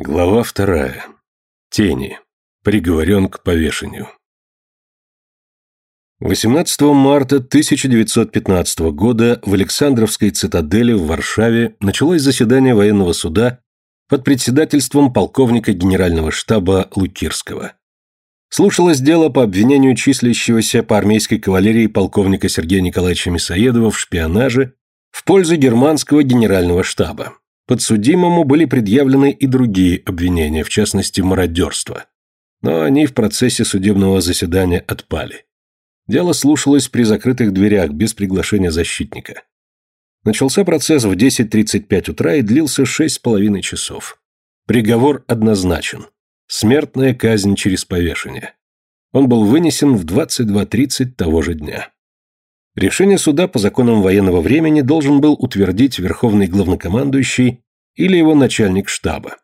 Глава вторая. Тени. Приговорен к повешению. 18 марта 1915 года в Александровской цитадели в Варшаве началось заседание военного суда под председательством полковника генерального штаба Лукирского. Слушалось дело по обвинению числящегося по армейской кавалерии полковника Сергея Николаевича Мясоедова в шпионаже в пользу германского генерального штаба. Подсудимому были предъявлены и другие обвинения, в частности, мародерство. Но они в процессе судебного заседания отпали. Дело слушалось при закрытых дверях, без приглашения защитника. Начался процесс в 10.35 утра и длился 6,5 часов. Приговор однозначен. Смертная казнь через повешение. Он был вынесен в 22.30 того же дня. Решение суда по законам военного времени должен был утвердить верховный главнокомандующий или его начальник штаба.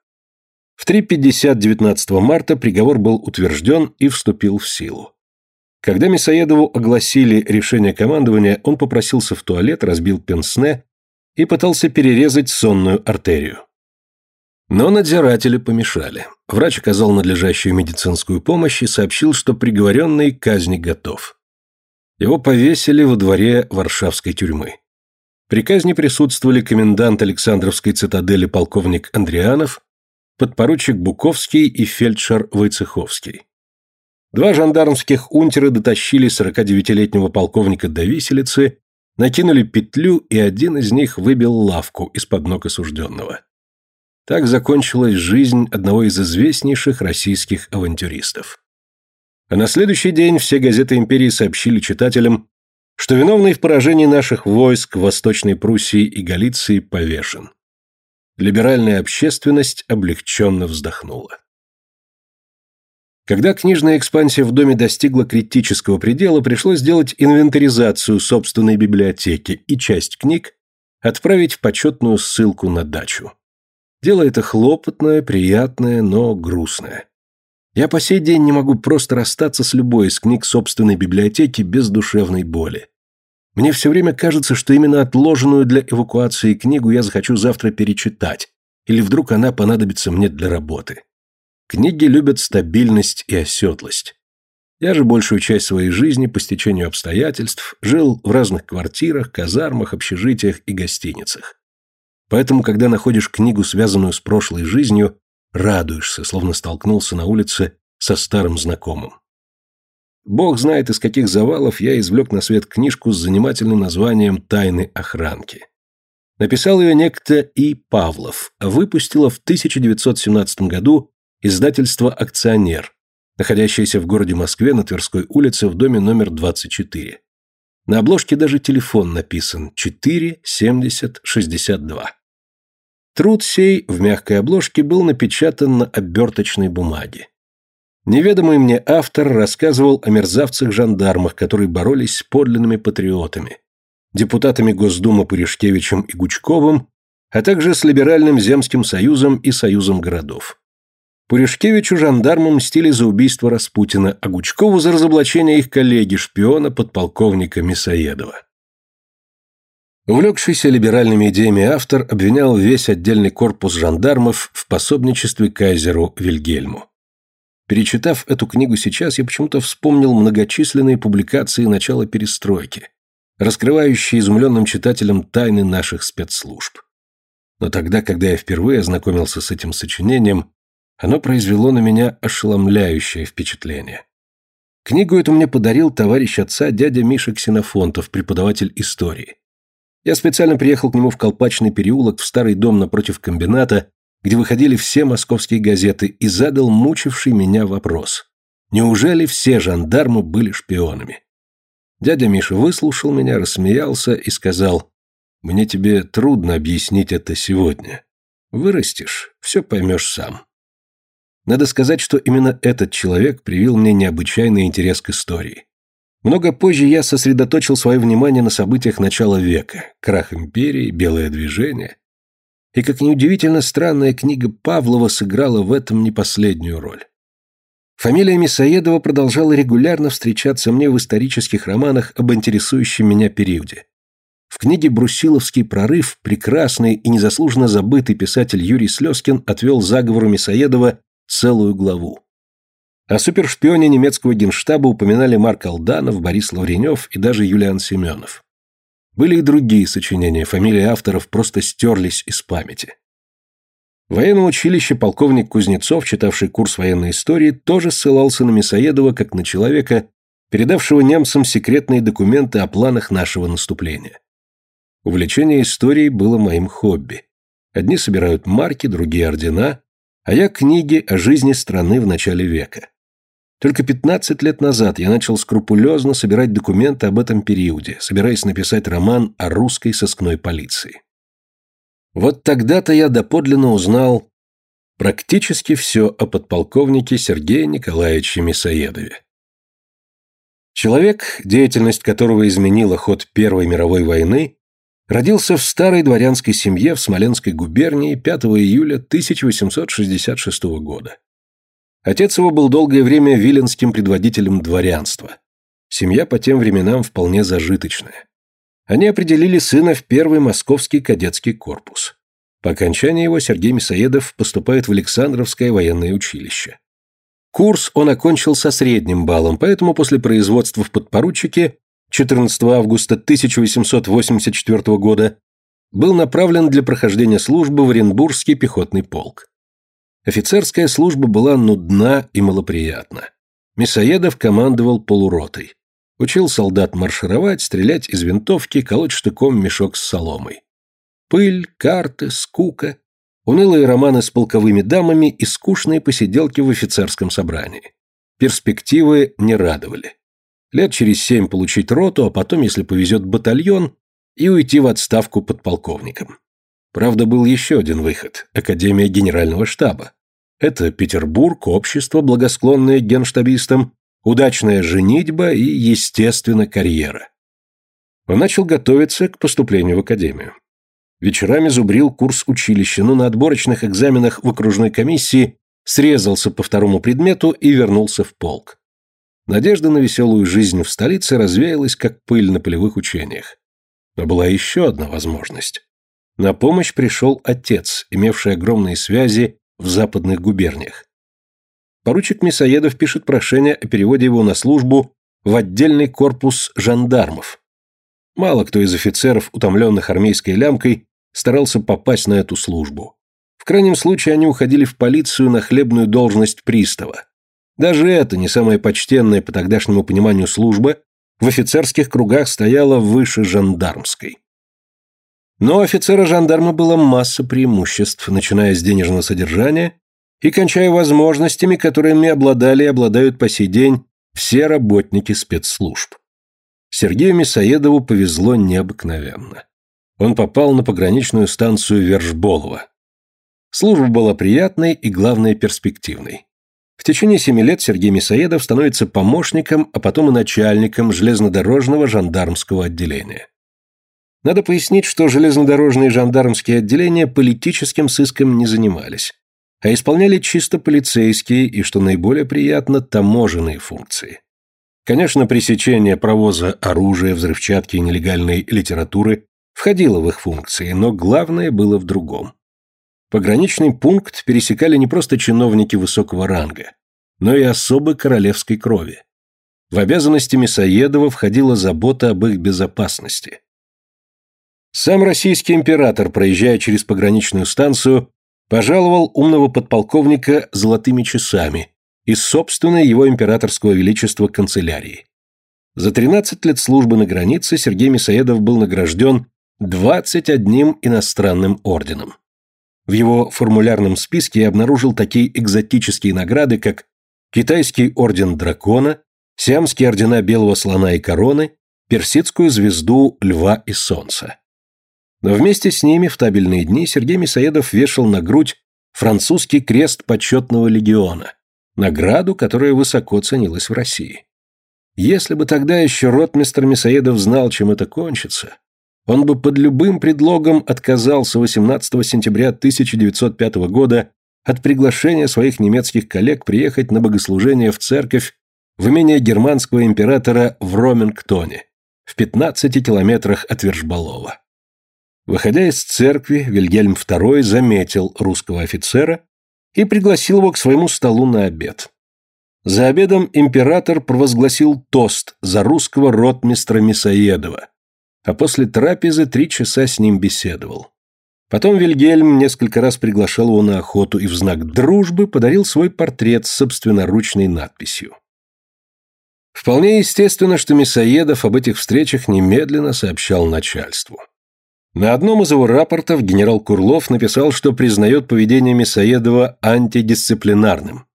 В 3.50 19 марта приговор был утвержден и вступил в силу. Когда Мясоедову огласили решение командования, он попросился в туалет, разбил пенсне и пытался перерезать сонную артерию. Но надзиратели помешали. Врач оказал надлежащую медицинскую помощь и сообщил, что приговоренный к казни готов. Его повесили во дворе Варшавской тюрьмы. При казни присутствовали комендант Александровской цитадели полковник Андрианов, подпоручик Буковский и фельдшер Войцеховский. Два жандармских унтера дотащили 49-летнего полковника до виселицы, накинули петлю, и один из них выбил лавку из-под ног осужденного. Так закончилась жизнь одного из известнейших российских авантюристов. А на следующий день все газеты империи сообщили читателям, что виновный в поражении наших войск в Восточной Пруссии и Галиции повешен. Либеральная общественность облегченно вздохнула. Когда книжная экспансия в доме достигла критического предела, пришлось сделать инвентаризацию собственной библиотеки и часть книг отправить в почетную ссылку на дачу. Дело это хлопотное, приятное, но грустное. Я по сей день не могу просто расстаться с любой из книг собственной библиотеки без душевной боли. Мне все время кажется, что именно отложенную для эвакуации книгу я захочу завтра перечитать, или вдруг она понадобится мне для работы. Книги любят стабильность и оседлость. Я же большую часть своей жизни по стечению обстоятельств жил в разных квартирах, казармах, общежитиях и гостиницах. Поэтому, когда находишь книгу, связанную с прошлой жизнью, радуешься, словно столкнулся на улице со старым знакомым. Бог знает, из каких завалов я извлек на свет книжку с занимательным названием «Тайны охранки». Написал ее некто И. Павлов, выпустила в 1917 году издательство «Акционер», находящееся в городе Москве на Тверской улице в доме номер 24. На обложке даже телефон написан 4 70 62. Труд сей в мягкой обложке был напечатан на оберточной бумаге. Неведомый мне автор рассказывал о мерзавцах-жандармах, которые боролись с подлинными патриотами, депутатами Госдумы Пыришкевичем и Гучковым, а также с Либеральным земским союзом и союзом городов. Пуришкевичу жандармы мстили за убийство Распутина, а Гучкову за разоблачение их коллеги-шпиона подполковника Мясоедова. Увлекшийся либеральными идеями автор обвинял весь отдельный корпус жандармов в пособничестве кайзеру Вильгельму. Перечитав эту книгу сейчас, я почему-то вспомнил многочисленные публикации начала перестройки, раскрывающие изумленным читателям тайны наших спецслужб. Но тогда, когда я впервые ознакомился с этим сочинением, оно произвело на меня ошеломляющее впечатление. Книгу эту мне подарил товарищ отца дядя Миша Ксенофонтов, преподаватель истории. Я специально приехал к нему в Колпачный переулок, в старый дом напротив комбината, где выходили все московские газеты, и задал мучивший меня вопрос. Неужели все жандармы были шпионами? Дядя Миша выслушал меня, рассмеялся и сказал, «Мне тебе трудно объяснить это сегодня. Вырастешь, все поймешь сам». Надо сказать, что именно этот человек привил мне необычайный интерес к истории. Много позже я сосредоточил свое внимание на событиях начала века, крах империи, белое движение. И, как неудивительно, странная книга Павлова сыграла в этом не последнюю роль. Фамилия Мисоедова продолжала регулярно встречаться мне в исторических романах об интересующем меня периоде. В книге «Брусиловский прорыв» прекрасный и незаслуженно забытый писатель Юрий Слезкин отвел заговору Мясоедова целую главу. О супершпионе немецкого генштаба упоминали Марк Алданов, Борис Лавренев и даже Юлиан Семенов. Были и другие сочинения, фамилии авторов просто стерлись из памяти. В военном училище полковник Кузнецов, читавший курс военной истории, тоже ссылался на Мясоедова как на человека, передавшего немцам секретные документы о планах нашего наступления. Увлечение историей было моим хобби. Одни собирают марки, другие ордена, а я книги о жизни страны в начале века. Только 15 лет назад я начал скрупулезно собирать документы об этом периоде, собираясь написать роман о русской сыскной полиции. Вот тогда-то я доподлинно узнал практически все о подполковнике Сергее Николаевиче Мясоедове. Человек, деятельность которого изменила ход Первой мировой войны, Родился в старой дворянской семье в Смоленской губернии 5 июля 1866 года. Отец его был долгое время виленским предводителем дворянства. Семья по тем временам вполне зажиточная. Они определили сына в первый московский кадетский корпус. По окончании его Сергей Мясоедов поступает в Александровское военное училище. Курс он окончил со средним баллом, поэтому после производства в подпоручике 14 августа 1884 года был направлен для прохождения службы в Оренбургский пехотный полк. Офицерская служба была нудна и малоприятна. Мясоедов командовал полуротой. Учил солдат маршировать, стрелять из винтовки, колоть штыком мешок с соломой. Пыль, карты, скука, унылые романы с полковыми дамами и скучные посиделки в офицерском собрании. Перспективы не радовали лет через семь получить роту, а потом, если повезет, батальон и уйти в отставку подполковником. Правда, был еще один выход – Академия Генерального штаба. Это Петербург, общество, благосклонное генштабистам, удачная женитьба и, естественно, карьера. Он начал готовиться к поступлению в академию. Вечерами зубрил курс училища, но на отборочных экзаменах в окружной комиссии срезался по второму предмету и вернулся в полк. Надежда на веселую жизнь в столице развеялась, как пыль на полевых учениях. Но была еще одна возможность. На помощь пришел отец, имевший огромные связи в западных губерниях. Поручик Мясоедов пишет прошение о переводе его на службу в отдельный корпус жандармов. Мало кто из офицеров, утомленных армейской лямкой, старался попасть на эту службу. В крайнем случае они уходили в полицию на хлебную должность пристава. Даже это, не самая почтенная по тогдашнему пониманию служба, в офицерских кругах стояла выше жандармской. Но у офицера-жандарма было масса преимуществ, начиная с денежного содержания и кончая возможностями, которыми обладали и обладают по сей день все работники спецслужб. Сергею Мясоедову повезло необыкновенно. Он попал на пограничную станцию Вержболова. Служба была приятной и, главное, перспективной. В течение семи лет Сергей Мясоедов становится помощником, а потом и начальником железнодорожного жандармского отделения. Надо пояснить, что железнодорожные жандармские отделения политическим сыском не занимались, а исполняли чисто полицейские и, что наиболее приятно, таможенные функции. Конечно, пресечение провоза оружия, взрывчатки и нелегальной литературы входило в их функции, но главное было в другом. Пограничный пункт пересекали не просто чиновники высокого ранга, но и особы королевской крови. В обязанности Мясоедова входила забота об их безопасности. Сам российский император, проезжая через пограничную станцию, пожаловал умного подполковника золотыми часами из собственной его императорского величества канцелярии. За 13 лет службы на границе Сергей Мясоедов был награжден 21 иностранным орденом. В его формулярном списке я обнаружил такие экзотические награды, как Китайский орден дракона, Сиамские ордена белого слона и короны, Персидскую звезду льва и солнца. Но вместе с ними в табельные дни Сергей Мисоедов вешал на грудь французский крест почетного легиона, награду, которая высоко ценилась в России. Если бы тогда еще ротмистр Мисоедов знал, чем это кончится, он бы под любым предлогом отказался 18 сентября 1905 года от приглашения своих немецких коллег приехать на богослужение в церковь в имение германского императора в Ромингтоне, в 15 километрах от Вержбалова. Выходя из церкви, Вильгельм II заметил русского офицера и пригласил его к своему столу на обед. За обедом император провозгласил тост за русского ротмистра Мисоедова, а после трапезы три часа с ним беседовал. Потом Вильгельм несколько раз приглашал его на охоту и в знак дружбы подарил свой портрет с собственноручной надписью. Вполне естественно, что Мисоедов об этих встречах немедленно сообщал начальству. На одном из его рапортов генерал Курлов написал, что признает поведение Мисоедова антидисциплинарным.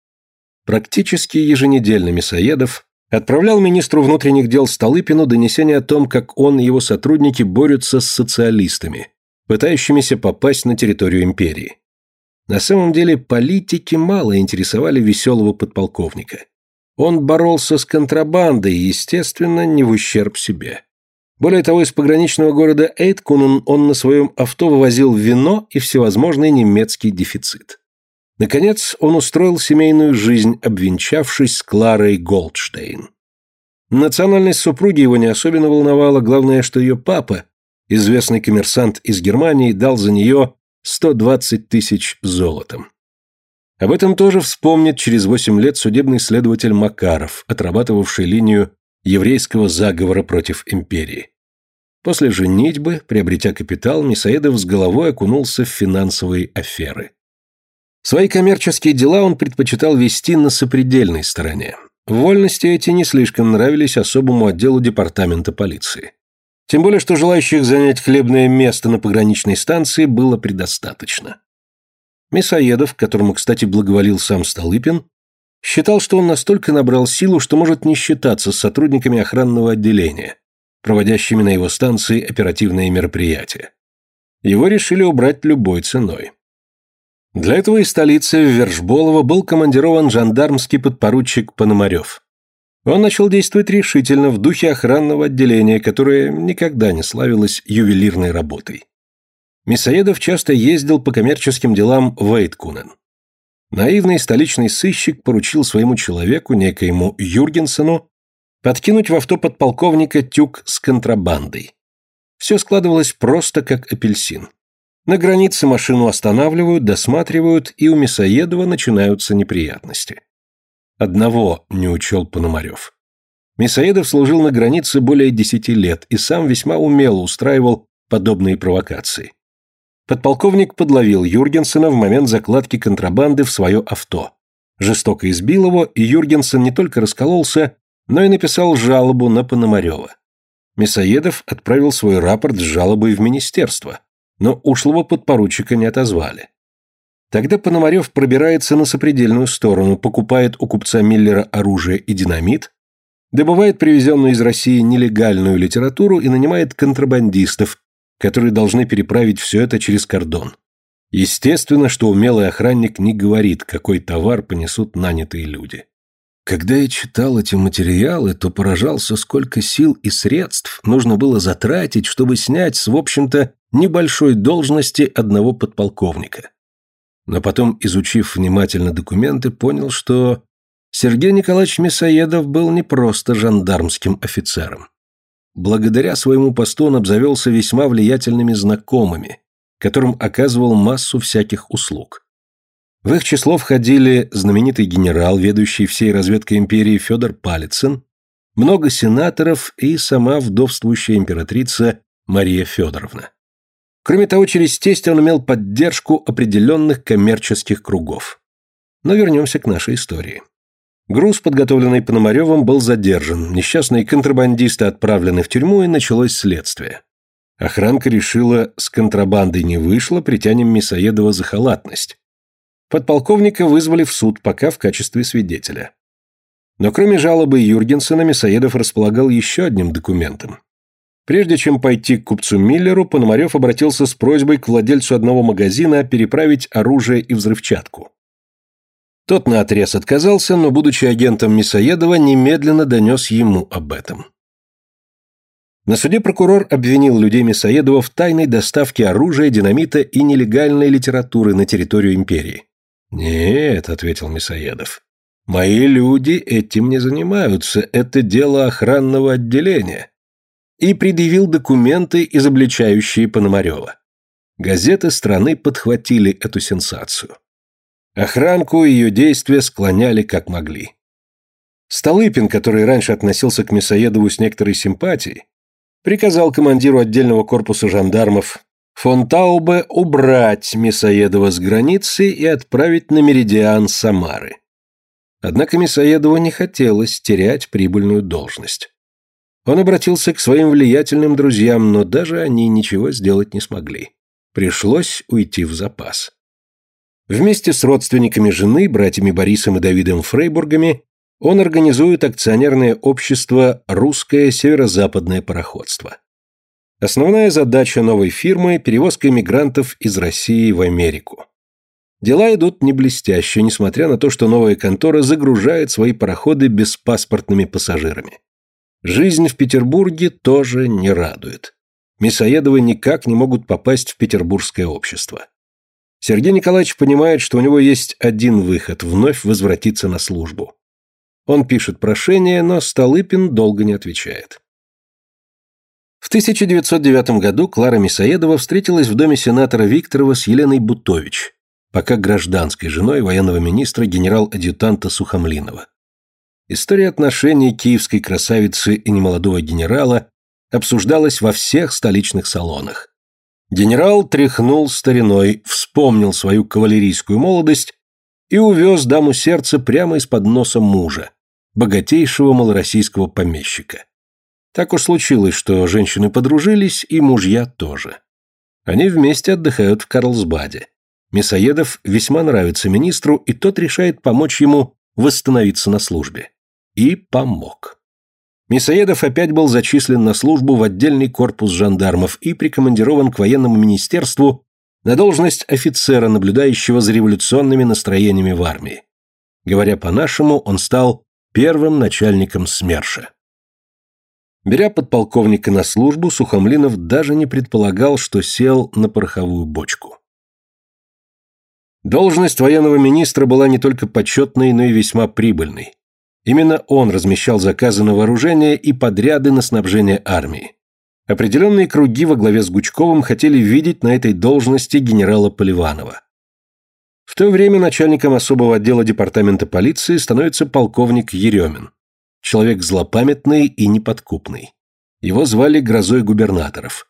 Практически еженедельно Мисоедов отправлял министру внутренних дел Столыпину донесение о том, как он и его сотрудники борются с социалистами, пытающимися попасть на территорию империи. На самом деле политики мало интересовали веселого подполковника. Он боролся с контрабандой, естественно, не в ущерб себе. Более того, из пограничного города Эйткунен он на своем авто вывозил вино и всевозможный немецкий дефицит. Наконец, он устроил семейную жизнь, обвенчавшись с Кларой Голдштейн. Национальность супруги его не особенно волновала, главное, что ее папа, известный коммерсант из Германии, дал за нее 120 тысяч золотом. Об этом тоже вспомнит через 8 лет судебный следователь Макаров, отрабатывавший линию еврейского заговора против империи. После женитьбы, приобретя капитал, Мисаедов с головой окунулся в финансовые аферы. Свои коммерческие дела он предпочитал вести на сопредельной стороне. Вольности эти не слишком нравились особому отделу департамента полиции. Тем более, что желающих занять хлебное место на пограничной станции было предостаточно. Мясоедов, которому, кстати, благоволил сам Столыпин, считал, что он настолько набрал силу, что может не считаться с сотрудниками охранного отделения, проводящими на его станции оперативные мероприятия. Его решили убрать любой ценой. Для этого из столицы в Вержболово был командирован жандармский подпоручик Пономарев. Он начал действовать решительно в духе охранного отделения, которое никогда не славилось ювелирной работой. Мясоедов часто ездил по коммерческим делам в Эйткунен. Наивный столичный сыщик поручил своему человеку, некоему Юргенсену, подкинуть в авто подполковника тюк с контрабандой. Все складывалось просто как апельсин. На границе машину останавливают, досматривают, и у Мясоедова начинаются неприятности. Одного не учел Пономарев. Мясоедов служил на границе более десяти лет и сам весьма умело устраивал подобные провокации. Подполковник подловил Юргенсена в момент закладки контрабанды в свое авто. Жестоко избил его, и Юргенсен не только раскололся, но и написал жалобу на Пономарева. Мясоедов отправил свой рапорт с жалобой в министерство, но ушлого подпоручика не отозвали. Тогда Пономарев пробирается на сопредельную сторону, покупает у купца Миллера оружие и динамит, добывает привезенную из России нелегальную литературу и нанимает контрабандистов, которые должны переправить все это через кордон. Естественно, что умелый охранник не говорит, какой товар понесут нанятые люди. Когда я читал эти материалы, то поражался, сколько сил и средств нужно было затратить, чтобы снять с, в общем-то, небольшой должности одного подполковника. Но потом, изучив внимательно документы, понял, что Сергей Николаевич Мясоедов был не просто жандармским офицером. Благодаря своему посту он обзавелся весьма влиятельными знакомыми, которым оказывал массу всяких услуг. В их число входили знаменитый генерал, ведущий всей разведкой империи Федор Палицын, много сенаторов и сама вдовствующая императрица Мария Федоровна. Кроме того, через тесть он имел поддержку определенных коммерческих кругов. Но вернемся к нашей истории. Груз, подготовленный Пономаревым, был задержан, несчастные контрабандисты отправлены в тюрьму, и началось следствие. Охранка решила, с контрабандой не вышло, притянем Мясоедова за халатность. Подполковника вызвали в суд, пока в качестве свидетеля. Но кроме жалобы Юргенсена, Мясоедов располагал еще одним документом. Прежде чем пойти к купцу Миллеру, Пономарев обратился с просьбой к владельцу одного магазина переправить оружие и взрывчатку. Тот наотрез отказался, но, будучи агентом Мясоедова, немедленно донес ему об этом. На суде прокурор обвинил людей Мясоедова в тайной доставке оружия, динамита и нелегальной литературы на территорию империи. «Нет», — ответил Мясоедов, — «мои люди этим не занимаются, это дело охранного отделения. и предъявил документы, изобличающие Пономарева. Газеты страны подхватили эту сенсацию. Охранку и ее действия склоняли как могли. Столыпин, который раньше относился к Мясоедову с некоторой симпатией, приказал командиру отдельного корпуса жандармов фон Таубе убрать Мясоедова с границы и отправить на меридиан Самары. Однако Мясоедову не хотелось терять прибыльную должность. Он обратился к своим влиятельным друзьям, но даже они ничего сделать не смогли. Пришлось уйти в запас. Вместе с родственниками жены, братьями Борисом и Давидом Фрейбургами, он организует акционерное общество «Русское северо-западное пароходство». Основная задача новой фирмы – перевозка иммигрантов из России в Америку. Дела идут не блестяще, несмотря на то, что новая контора загружает свои пароходы беспаспортными пассажирами. Жизнь в Петербурге тоже не радует. Мясоедовы никак не могут попасть в петербургское общество. Сергей Николаевич понимает, что у него есть один выход – вновь возвратиться на службу. Он пишет прошение, но Столыпин долго не отвечает. В 1909 году Клара Мясоедова встретилась в доме сенатора Викторова с Еленой Бутович, пока гражданской женой военного министра генерал-адъютанта Сухомлинова. История отношений киевской красавицы и немолодого генерала обсуждалась во всех столичных салонах. Генерал тряхнул стариной, вспомнил свою кавалерийскую молодость и увез даму сердца прямо из-под носа мужа, богатейшего малороссийского помещика. Так уж случилось, что женщины подружились, и мужья тоже. Они вместе отдыхают в Карлсбаде. Мясоедов весьма нравится министру, и тот решает помочь ему восстановиться на службе. И помог. Мясоедов опять был зачислен на службу в отдельный корпус жандармов и прикомандирован к военному министерству на должность офицера, наблюдающего за революционными настроениями в армии. Говоря по-нашему, он стал первым начальником СМЕРШа. Беря подполковника на службу, Сухомлинов даже не предполагал, что сел на пороховую бочку. Должность военного министра была не только почетной, но и весьма прибыльной. Именно он размещал заказы на вооружение и подряды на снабжение армии. Определенные круги во главе с Гучковым хотели видеть на этой должности генерала Поливанова. В то время начальником особого отдела департамента полиции становится полковник Еремин. Человек злопамятный и неподкупный. Его звали грозой губернаторов.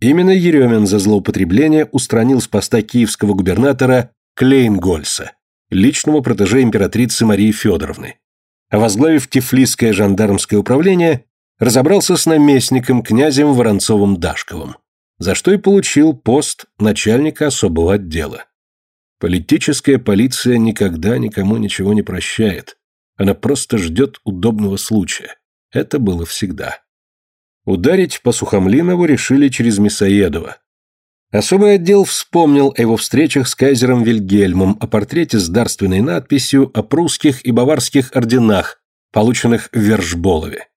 Именно Еремин за злоупотребление устранил с поста киевского губернатора Клейнгольса, личного протеже императрицы Марии Федоровны возглавив Тифлисское жандармское управление, разобрался с наместником князем Воронцовым-Дашковым, за что и получил пост начальника особого отдела. Политическая полиция никогда никому ничего не прощает. Она просто ждет удобного случая. Это было всегда. Ударить по Сухомлинову решили через Мясоедова, Особый отдел вспомнил о его встречах с кайзером Вильгельмом, о портрете с дарственной надписью о прусских и баварских орденах, полученных в Вержболове.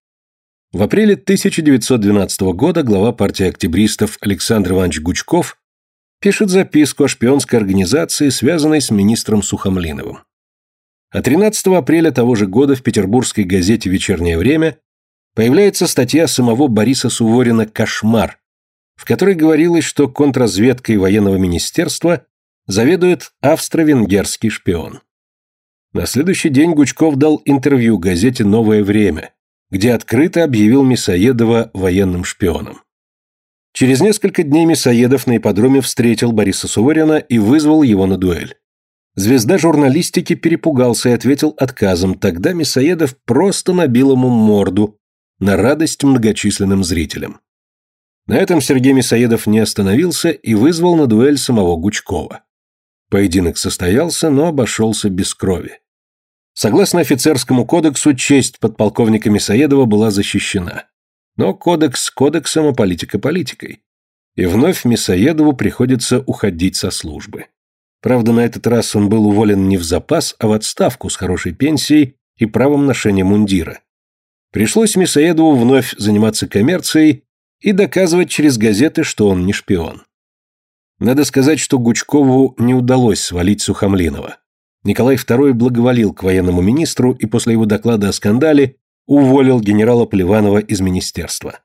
В апреле 1912 года глава партии октябристов Александр Иванович Гучков пишет записку о шпионской организации, связанной с министром Сухомлиновым. А 13 апреля того же года в петербургской газете «Вечернее время» появляется статья самого Бориса Суворина «Кошмар», в которой говорилось, что контрразведкой военного министерства заведует австро-венгерский шпион. На следующий день Гучков дал интервью газете «Новое время», где открыто объявил Мясоедова военным шпионом. Через несколько дней Мясоедов на ипподроме встретил Бориса Суворина и вызвал его на дуэль. Звезда журналистики перепугался и ответил отказом, тогда Мясоедов просто набил ему морду на радость многочисленным зрителям. На этом Сергей Мясоедов не остановился и вызвал на дуэль самого Гучкова. Поединок состоялся, но обошелся без крови. Согласно офицерскому кодексу, честь подполковника Мясоедова была защищена. Но кодекс кодексом, а политика политикой. И вновь Мясоедову приходится уходить со службы. Правда, на этот раз он был уволен не в запас, а в отставку с хорошей пенсией и правом ношения мундира. Пришлось Мясоедову вновь заниматься коммерцией и доказывать через газеты, что он не шпион. Надо сказать, что Гучкову не удалось свалить Сухомлинова. Николай II благоволил к военному министру и после его доклада о скандале уволил генерала Поливанова из министерства.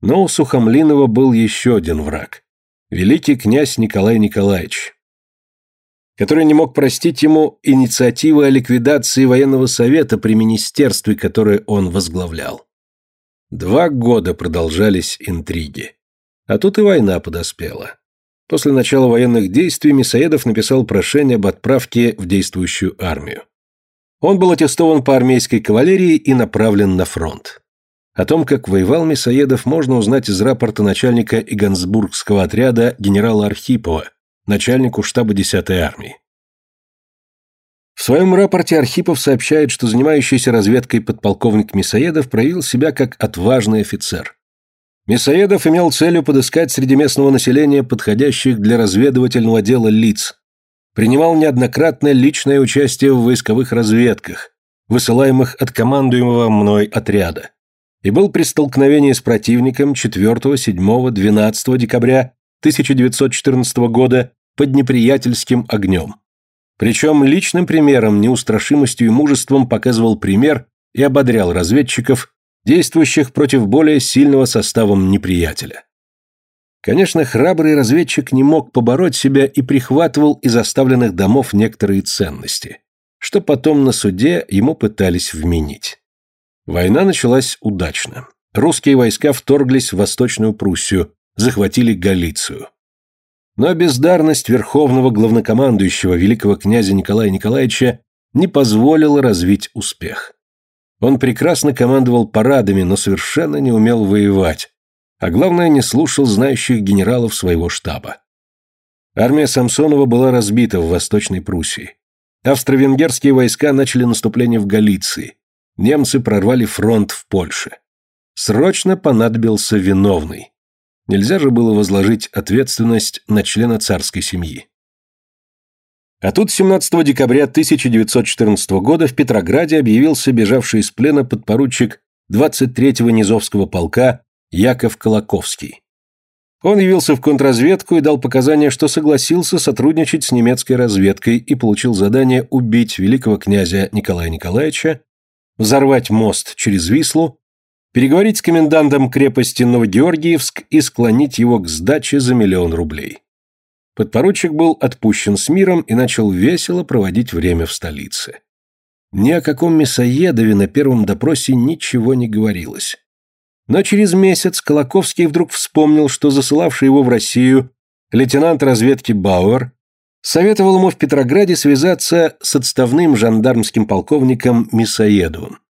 Но у Сухомлинова был еще один враг – великий князь Николай Николаевич, который не мог простить ему инициативы о ликвидации военного совета при министерстве, которое он возглавлял. Два года продолжались интриги. А тут и война подоспела. После начала военных действий Мисоедов написал прошение об отправке в действующую армию. Он был аттестован по армейской кавалерии и направлен на фронт. О том, как воевал Мисоедов, можно узнать из рапорта начальника Игансбургского отряда генерала Архипова, начальнику штаба 10-й армии. В своем рапорте Архипов сообщает, что занимающийся разведкой подполковник Мисоедов проявил себя как отважный офицер. Мясоедов имел целью подыскать среди местного населения подходящих для разведывательного дела лиц. Принимал неоднократное личное участие в войсковых разведках, высылаемых от командуемого мной отряда. И был при столкновении с противником 4, 7, 12 декабря 1914 года под неприятельским огнем. Причем личным примером, неустрашимостью и мужеством показывал пример и ободрял разведчиков, действующих против более сильного составом неприятеля. Конечно, храбрый разведчик не мог побороть себя и прихватывал из оставленных домов некоторые ценности, что потом на суде ему пытались вменить. Война началась удачно. Русские войска вторглись в Восточную Пруссию, захватили Галицию. Но бездарность верховного главнокомандующего великого князя Николая Николаевича не позволила развить успех. Он прекрасно командовал парадами, но совершенно не умел воевать, а главное, не слушал знающих генералов своего штаба. Армия Самсонова была разбита в Восточной Пруссии. Австро-венгерские войска начали наступление в Галиции. Немцы прорвали фронт в Польше. Срочно понадобился виновный. Нельзя же было возложить ответственность на члена царской семьи. А тут 17 декабря 1914 года в Петрограде объявился бежавший из плена подпоручик 23-го Низовского полка Яков Колоковский. Он явился в контрразведку и дал показания, что согласился сотрудничать с немецкой разведкой и получил задание убить великого князя Николая Николаевича, взорвать мост через Вислу, переговорить с комендантом крепости Новогеоргиевск и склонить его к сдаче за миллион рублей. Подпоручик был отпущен с миром и начал весело проводить время в столице. Ни о каком мясоедове на первом допросе ничего не говорилось. Но через месяц Колоковский вдруг вспомнил, что засылавший его в Россию лейтенант разведки Бауэр советовал ему в Петрограде связаться с отставным жандармским полковником Мясоедовым.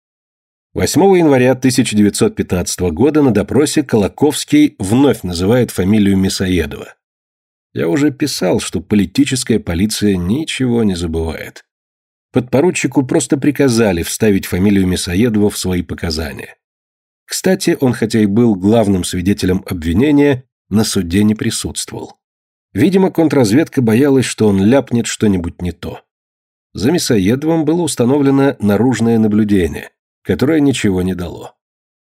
8 января 1915 года на допросе Колоковский вновь называет фамилию Мясоедова. Я уже писал, что политическая полиция ничего не забывает. Подпоручику просто приказали вставить фамилию Мясоедова в свои показания. Кстати, он хотя и был главным свидетелем обвинения, на суде не присутствовал. Видимо, контрразведка боялась, что он ляпнет что-нибудь не то. За Мясоедовым было установлено наружное наблюдение, которое ничего не дало.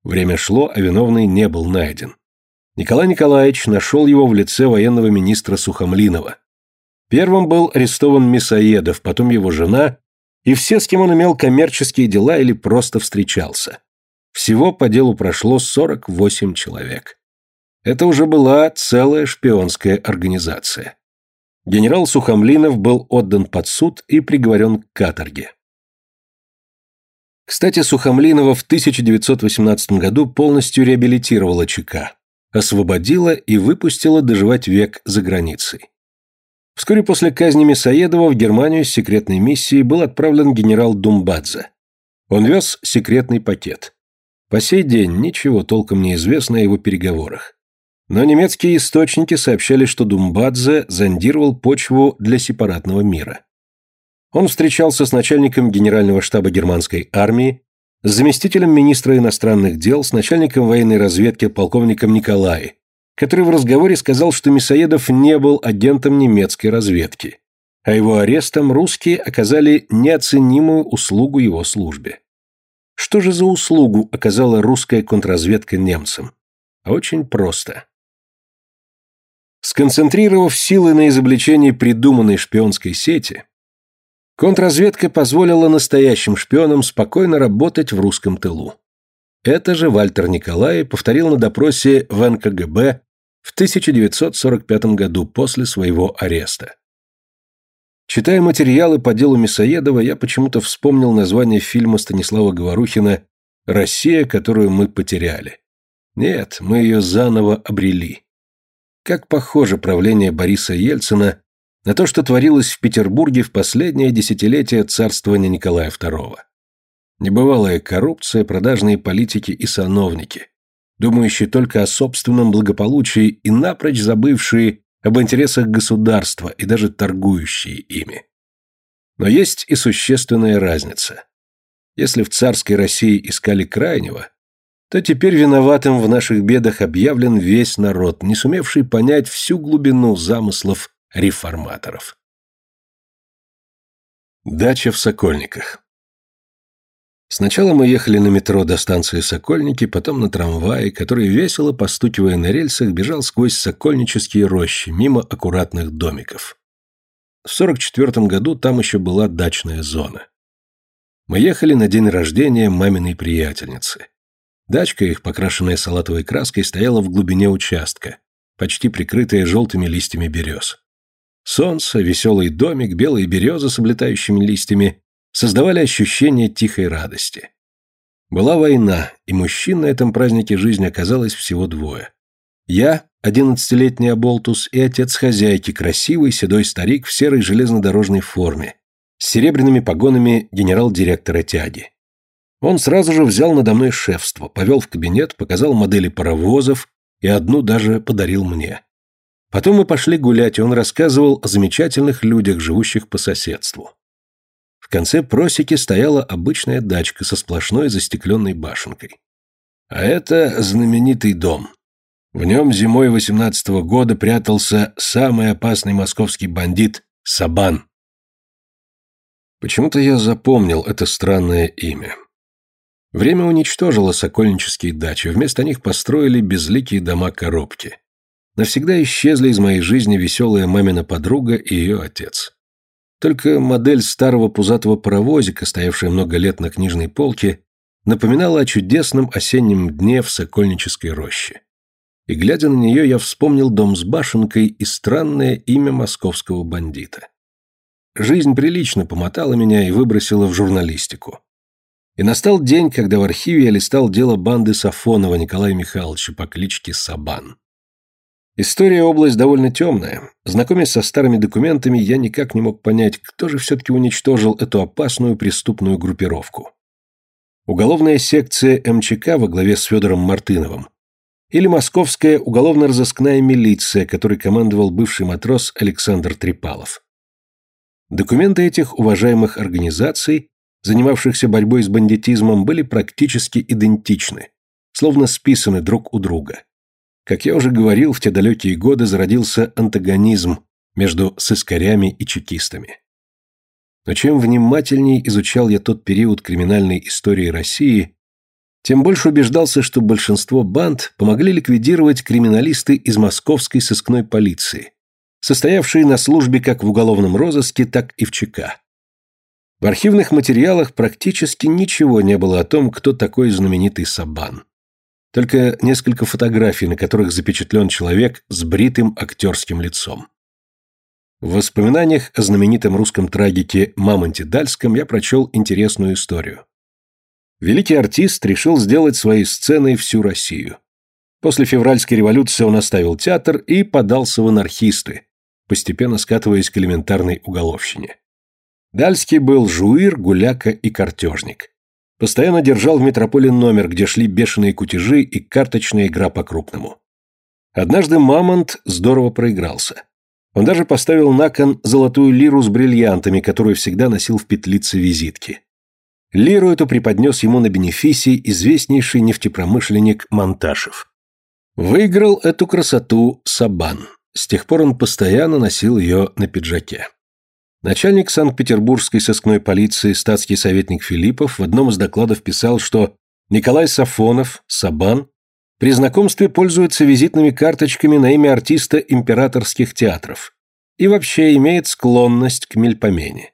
Время шло, а виновный не был найден. Николай Николаевич нашел его в лице военного министра Сухомлинова. Первым был арестован Мясоедов, потом его жена и все, с кем он имел коммерческие дела или просто встречался. Всего по делу прошло 48 человек. Это уже была целая шпионская организация. Генерал Сухомлинов был отдан под суд и приговорен к каторге. Кстати, Сухомлинова в 1918 году полностью реабилитировала ЧК освободила и выпустила доживать век за границей. Вскоре после казни Мясоедова в Германию с секретной миссией был отправлен генерал Думбадзе. Он вез секретный пакет. По сей день ничего толком не известно о его переговорах. Но немецкие источники сообщали, что Думбадзе зондировал почву для сепаратного мира. Он встречался с начальником генерального штаба германской армии, с заместителем министра иностранных дел, с начальником военной разведки полковником Николай, который в разговоре сказал, что Мясоедов не был агентом немецкой разведки, а его арестом русские оказали неоценимую услугу его службе. Что же за услугу оказала русская контрразведка немцам? Очень просто. Сконцентрировав силы на изобличении придуманной шпионской сети, Контрразведка позволила настоящим шпионам спокойно работать в русском тылу. Это же Вальтер Николай повторил на допросе в НКГБ в 1945 году после своего ареста. Читая материалы по делу Мясоедова, я почему-то вспомнил название фильма Станислава Говорухина «Россия, которую мы потеряли». Нет, мы ее заново обрели. Как похоже правление Бориса Ельцина на то, что творилось в Петербурге в последнее десятилетие царствования Николая II. Небывалая коррупция, продажные политики и сановники, думающие только о собственном благополучии и напрочь забывшие об интересах государства и даже торгующие ими. Но есть и существенная разница. Если в царской России искали крайнего, то теперь виноватым в наших бедах объявлен весь народ, не сумевший понять всю глубину замыслов реформаторов. Дача в Сокольниках Сначала мы ехали на метро до станции Сокольники, потом на трамвае, который, весело постукивая на рельсах, бежал сквозь сокольнические рощи, мимо аккуратных домиков. В 44 году там еще была дачная зона. Мы ехали на день рождения маминой приятельницы. Дачка их, покрашенная салатовой краской, стояла в глубине участка, почти прикрытая желтыми листьями берез. Солнце, веселый домик, белые березы с облетающими листьями создавали ощущение тихой радости. Была война, и мужчин на этом празднике жизни оказалось всего двое. Я, одиннадцатилетний оболтус, и отец хозяйки, красивый седой старик в серой железнодорожной форме, с серебряными погонами генерал-директора тяги. Он сразу же взял надо мной шефство, повел в кабинет, показал модели паровозов и одну даже подарил мне. Потом мы пошли гулять, и он рассказывал о замечательных людях, живущих по соседству. В конце просеки стояла обычная дачка со сплошной застекленной башенкой. А это знаменитый дом. В нем зимой восемнадцатого года прятался самый опасный московский бандит Сабан. Почему-то я запомнил это странное имя. Время уничтожило сокольнические дачи, вместо них построили безликие дома-коробки. Навсегда исчезли из моей жизни веселая мамина подруга и ее отец. Только модель старого пузатого паровозика, стоявшая много лет на книжной полке, напоминала о чудесном осеннем дне в Сокольнической роще. И, глядя на нее, я вспомнил дом с башенкой и странное имя московского бандита. Жизнь прилично помотала меня и выбросила в журналистику. И настал день, когда в архиве я листал дело банды Сафонова Николая Михайловича по кличке Сабан. История область довольно темная. Знакомясь со старыми документами, я никак не мог понять, кто же все-таки уничтожил эту опасную преступную группировку. Уголовная секция МЧК во главе с Федором Мартыновым или московская уголовно-розыскная милиция, которой командовал бывший матрос Александр Трепалов. Документы этих уважаемых организаций, занимавшихся борьбой с бандитизмом, были практически идентичны, словно списаны друг у друга. Как я уже говорил, в те далекие годы зародился антагонизм между сыскарями и чекистами. Но чем внимательнее изучал я тот период криминальной истории России, тем больше убеждался, что большинство банд помогли ликвидировать криминалисты из московской сыскной полиции, состоявшие на службе как в уголовном розыске, так и в ЧК. В архивных материалах практически ничего не было о том, кто такой знаменитый Сабан. Только несколько фотографий, на которых запечатлен человек с бритым актерским лицом. В воспоминаниях о знаменитом русском трагике Мамонте Дальском я прочел интересную историю. Великий артист решил сделать своей сценой всю Россию. После февральской революции он оставил театр и подался в анархисты, постепенно скатываясь к элементарной уголовщине. Дальский был жуир, гуляка и картежник. Постоянно держал в метрополе номер, где шли бешеные кутежи и карточная игра по-крупному. Однажды Мамонт здорово проигрался. Он даже поставил на кон золотую лиру с бриллиантами, которую всегда носил в петлице визитки. Лиру эту преподнес ему на бенефисе известнейший нефтепромышленник Монташев. Выиграл эту красоту Сабан. С тех пор он постоянно носил ее на пиджаке. Начальник Санкт-Петербургской сыскной полиции статский советник Филиппов в одном из докладов писал, что Николай Сафонов, Сабан, при знакомстве пользуется визитными карточками на имя артиста императорских театров и вообще имеет склонность к мельпомене.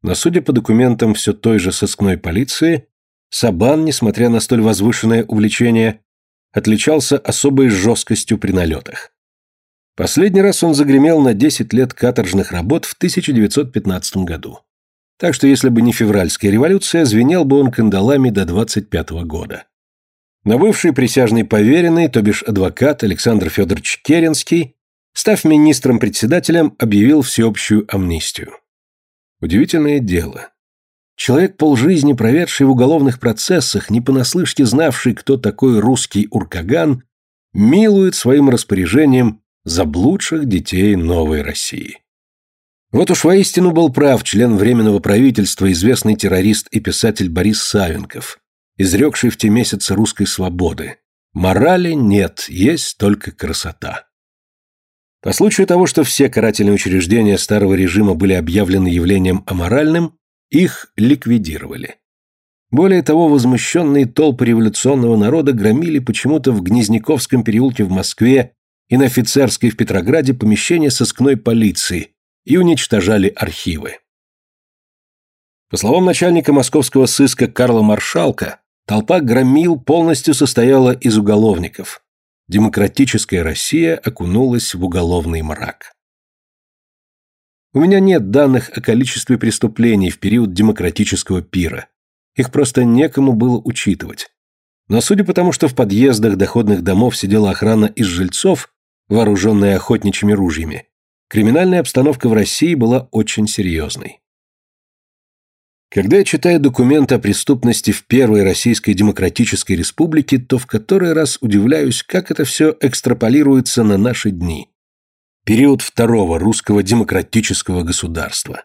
Но судя по документам все той же сыскной полиции, Сабан, несмотря на столь возвышенное увлечение, отличался особой жесткостью при налетах. Последний раз он загремел на 10 лет каторжных работ в 1915 году. Так что если бы не февральская революция, звенел бы он кандалами до 25 -го года. Но бывший присяжный поверенный, то бишь адвокат Александр Федорович Керенский, став министром-председателем, объявил всеобщую амнистию. Удивительное дело. Человек, полжизни проведший в уголовных процессах, не понаслышке знавший, кто такой русский уркаган, милует своим распоряжением заблудших детей новой России. Вот уж воистину был прав член Временного правительства, известный террорист и писатель Борис Савенков, изрекший в те месяцы русской свободы. Морали нет, есть только красота. По случаю того, что все карательные учреждения старого режима были объявлены явлением аморальным, их ликвидировали. Более того, возмущенные толпы революционного народа громили почему-то в Гнезняковском переулке в Москве и на Офицерской в Петрограде помещения сыскной полиции и уничтожали архивы. По словам начальника московского сыска Карла Маршалка, толпа громил полностью состояла из уголовников. Демократическая Россия окунулась в уголовный мрак. У меня нет данных о количестве преступлений в период демократического пира. Их просто некому было учитывать. Но судя по тому, что в подъездах доходных домов сидела охрана из жильцов, вооруженная охотничьими ружьями, криминальная обстановка в России была очень серьезной. Когда я читаю документы о преступности в Первой Российской Демократической Республике, то в который раз удивляюсь, как это все экстраполируется на наши дни период второго русского демократического государства.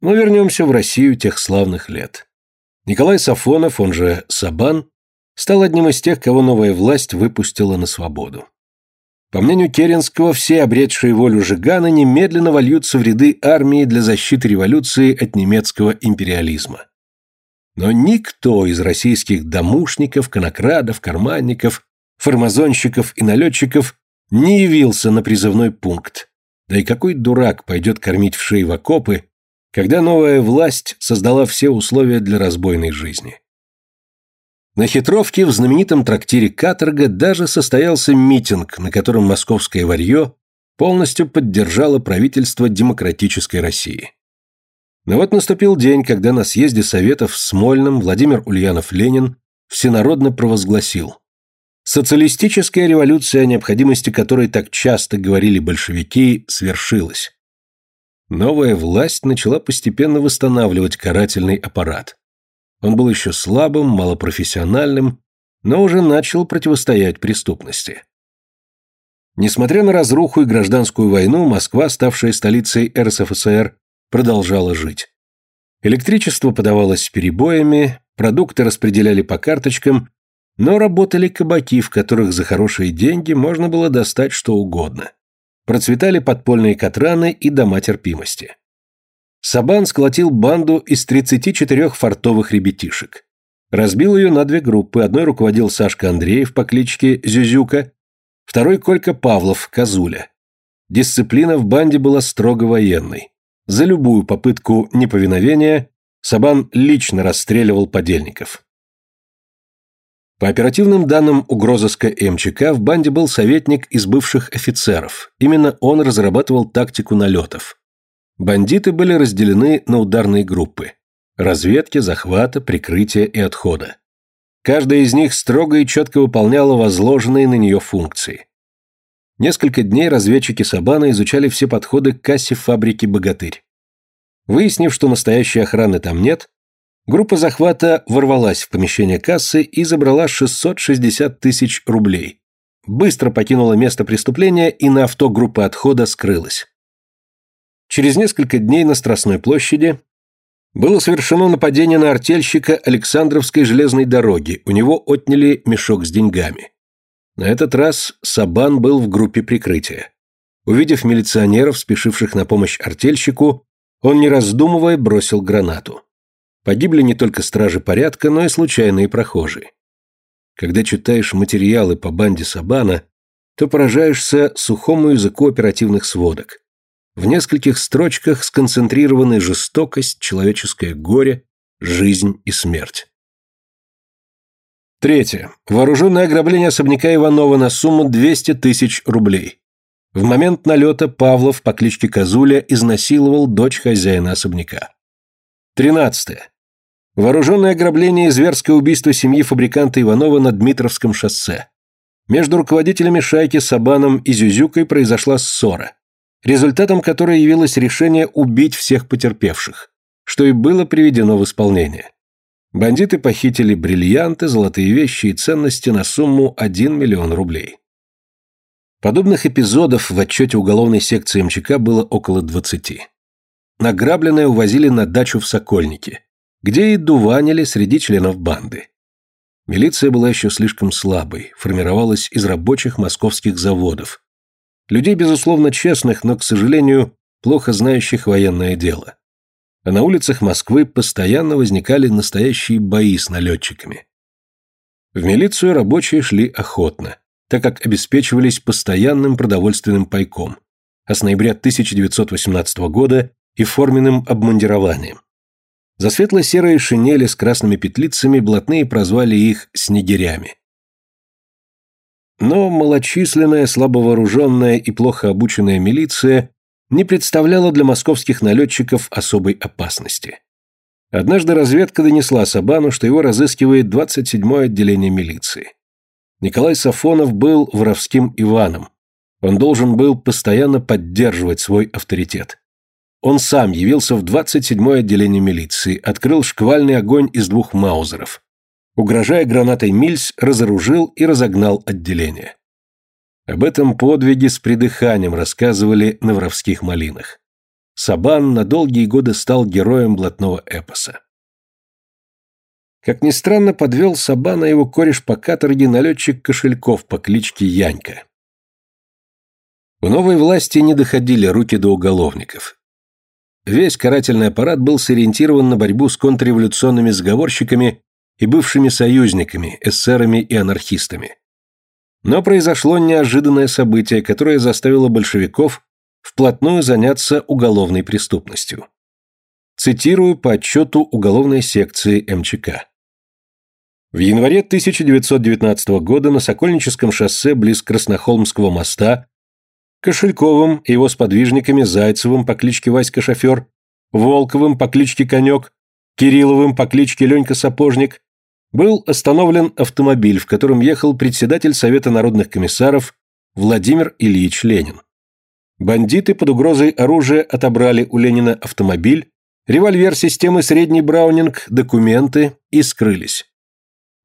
Но вернемся в Россию тех славных лет. Николай Сафонов, он же Сабан, стал одним из тех, кого новая власть выпустила на свободу. По мнению Керенского, все обретшие волю Жигана немедленно вольются в ряды армии для защиты революции от немецкого империализма. Но никто из российских домушников, конокрадов, карманников, фармазонщиков и налетчиков не явился на призывной пункт. Да и какой дурак пойдет кормить в шеи в окопы, когда новая власть создала все условия для разбойной жизни. На хитровке в знаменитом трактире «Каторга» даже состоялся митинг, на котором московское варье полностью поддержало правительство демократической России. Но вот наступил день, когда на съезде Советов в Смольном Владимир Ульянов-Ленин всенародно провозгласил Социалистическая революция, о необходимости которой так часто говорили большевики, свершилась. Новая власть начала постепенно восстанавливать карательный аппарат. Он был еще слабым, малопрофессиональным, но уже начал противостоять преступности. Несмотря на разруху и гражданскую войну, Москва, ставшая столицей РСФСР, продолжала жить. Электричество подавалось с перебоями, продукты распределяли по карточкам, но работали кабаки, в которых за хорошие деньги можно было достать что угодно. Процветали подпольные катраны и дома терпимости. Сабан сколотил банду из 34 фартовых ребятишек. Разбил ее на две группы. Одной руководил Сашка Андреев по кличке Зюзюка, второй Колька Павлов, Козуля. Дисциплина в банде была строго военной. За любую попытку неповиновения Сабан лично расстреливал подельников. По оперативным данным угрозыска МЧК в банде был советник из бывших офицеров. Именно он разрабатывал тактику налетов. Бандиты были разделены на ударные группы. Разведки, захвата, прикрытия и отхода. Каждая из них строго и четко выполняла возложенные на нее функции. Несколько дней разведчики Сабана изучали все подходы к кассе фабрики «Богатырь». Выяснив, что настоящей охраны там нет, Группа захвата ворвалась в помещение кассы и забрала 660 тысяч рублей. Быстро покинула место преступления и на авто группы отхода скрылась. Через несколько дней на Страстной площади было совершено нападение на артельщика Александровской железной дороги, у него отняли мешок с деньгами. На этот раз Сабан был в группе прикрытия. Увидев милиционеров, спешивших на помощь артельщику, он, не раздумывая, бросил гранату. Погибли не только стражи порядка, но и случайные прохожие. Когда читаешь материалы по банде Сабана, то поражаешься сухому языку оперативных сводок. В нескольких строчках сконцентрированы жестокость, человеческое горе, жизнь и смерть. Третье. Вооруженное ограбление особняка Иванова на сумму 200 тысяч рублей. В момент налета Павлов по кличке Козуля изнасиловал дочь хозяина особняка. Тринадцатое. Вооруженное ограбление и зверское убийство семьи фабриканта Иванова на Дмитровском шоссе. Между руководителями шайки Сабаном и Зюзюкой произошла ссора, результатом которой явилось решение убить всех потерпевших, что и было приведено в исполнение. Бандиты похитили бриллианты, золотые вещи и ценности на сумму 1 миллион рублей. Подобных эпизодов в отчете уголовной секции МЧК было около 20. Награбленное увозили на дачу в Сокольнике, где и дуванили среди членов банды. Милиция была еще слишком слабой, формировалась из рабочих московских заводов. Людей, безусловно, честных, но, к сожалению, плохо знающих военное дело а на улицах Москвы постоянно возникали настоящие бои с налетчиками. В милицию рабочие шли охотно, так как обеспечивались постоянным продовольственным пайком, а с ноября 1918 года и форменным обмундированием. За светло-серые шинели с красными петлицами блатные прозвали их «снегирями». Но малочисленная, слабовооруженная и плохо обученная милиция не представляла для московских налетчиков особой опасности. Однажды разведка донесла Сабану, что его разыскивает 27-е отделение милиции. Николай Сафонов был воровским Иваном. Он должен был постоянно поддерживать свой авторитет. Он сам явился в 27-е отделение милиции, открыл шквальный огонь из двух маузеров. Угрожая гранатой Мильс, разоружил и разогнал отделение. Об этом подвиге с придыханием рассказывали на воровских малинах. Сабан на долгие годы стал героем блатного эпоса. Как ни странно, подвел Сабана его кореш по каторге налетчик Кошельков по кличке Янька. У новой власти не доходили руки до уголовников. Весь карательный аппарат был сориентирован на борьбу с контрреволюционными заговорщиками и бывшими союзниками, эсерами и анархистами. Но произошло неожиданное событие, которое заставило большевиков вплотную заняться уголовной преступностью. Цитирую по отчету уголовной секции МЧК. В январе 1919 года на Сокольническом шоссе близ Краснохолмского моста Кошельковым и его сподвижниками Зайцевым по кличке Васька Шофер, Волковым по кличке Конек, Кирилловым по кличке Ленька Сапожник был остановлен автомобиль, в котором ехал председатель Совета народных комиссаров Владимир Ильич Ленин. Бандиты под угрозой оружия отобрали у Ленина автомобиль, револьвер системы средний Браунинг, документы и скрылись.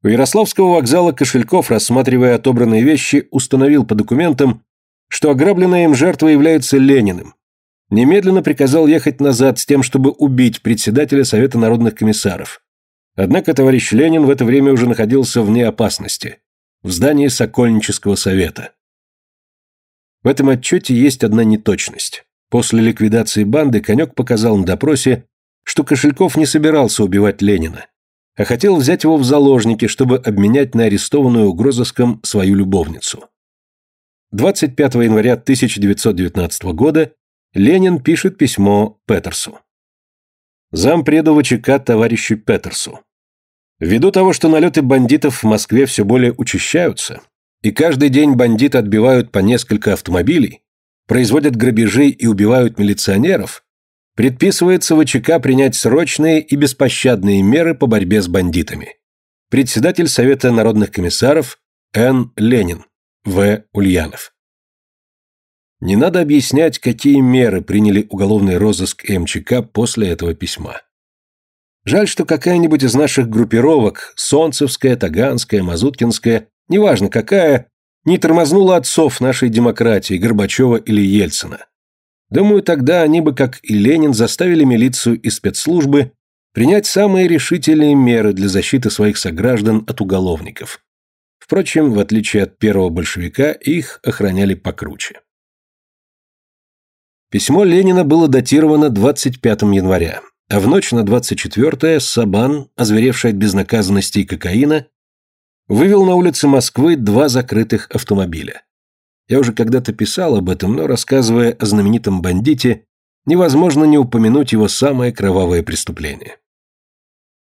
У Ярославского вокзала Кошельков, рассматривая отобранные вещи, установил по документам, что ограбленная им жертва является Лениным. Немедленно приказал ехать назад с тем, чтобы убить председателя Совета народных комиссаров. Однако товарищ Ленин в это время уже находился вне опасности, в здании Сокольнического совета. В этом отчете есть одна неточность. После ликвидации банды Конек показал на допросе, что Кошельков не собирался убивать Ленина, а хотел взять его в заложники, чтобы обменять на арестованную угрозыском свою любовницу. 25 января 1919 года Ленин пишет письмо Петерсу зампреду ВЧК товарищу Петерсу. Ввиду того, что налеты бандитов в Москве все более учащаются, и каждый день бандиты отбивают по несколько автомобилей, производят грабежи и убивают милиционеров, предписывается ВЧК принять срочные и беспощадные меры по борьбе с бандитами. Председатель Совета народных комиссаров Н. Ленин, В. Ульянов. Не надо объяснять, какие меры приняли уголовный розыск МЧК после этого письма. Жаль, что какая-нибудь из наших группировок, Солнцевская, Таганская, Мазуткинская, неважно какая, не тормознула отцов нашей демократии, Горбачева или Ельцина. Думаю, тогда они бы, как и Ленин, заставили милицию и спецслужбы принять самые решительные меры для защиты своих сограждан от уголовников. Впрочем, в отличие от первого большевика, их охраняли покруче. Письмо Ленина было датировано 25 января, а в ночь на 24-е Сабан, озверевший от безнаказанности и кокаина, вывел на улицы Москвы два закрытых автомобиля. Я уже когда-то писал об этом, но рассказывая о знаменитом бандите, невозможно не упомянуть его самое кровавое преступление.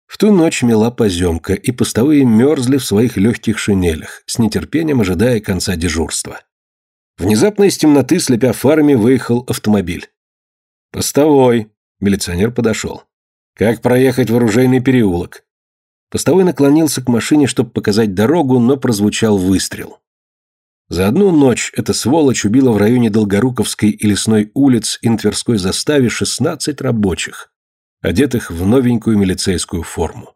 В ту ночь мела поземка, и постовые мерзли в своих легких шинелях, с нетерпением ожидая конца дежурства. Внезапно из темноты, слепя фарами, выехал автомобиль. «Постовой!» – милиционер подошел. «Как проехать в оружейный переулок?» Постовой наклонился к машине, чтобы показать дорогу, но прозвучал выстрел. За одну ночь эта сволочь убила в районе Долгоруковской и Лесной улиц и заставе 16 рабочих одетых в новенькую милицейскую форму.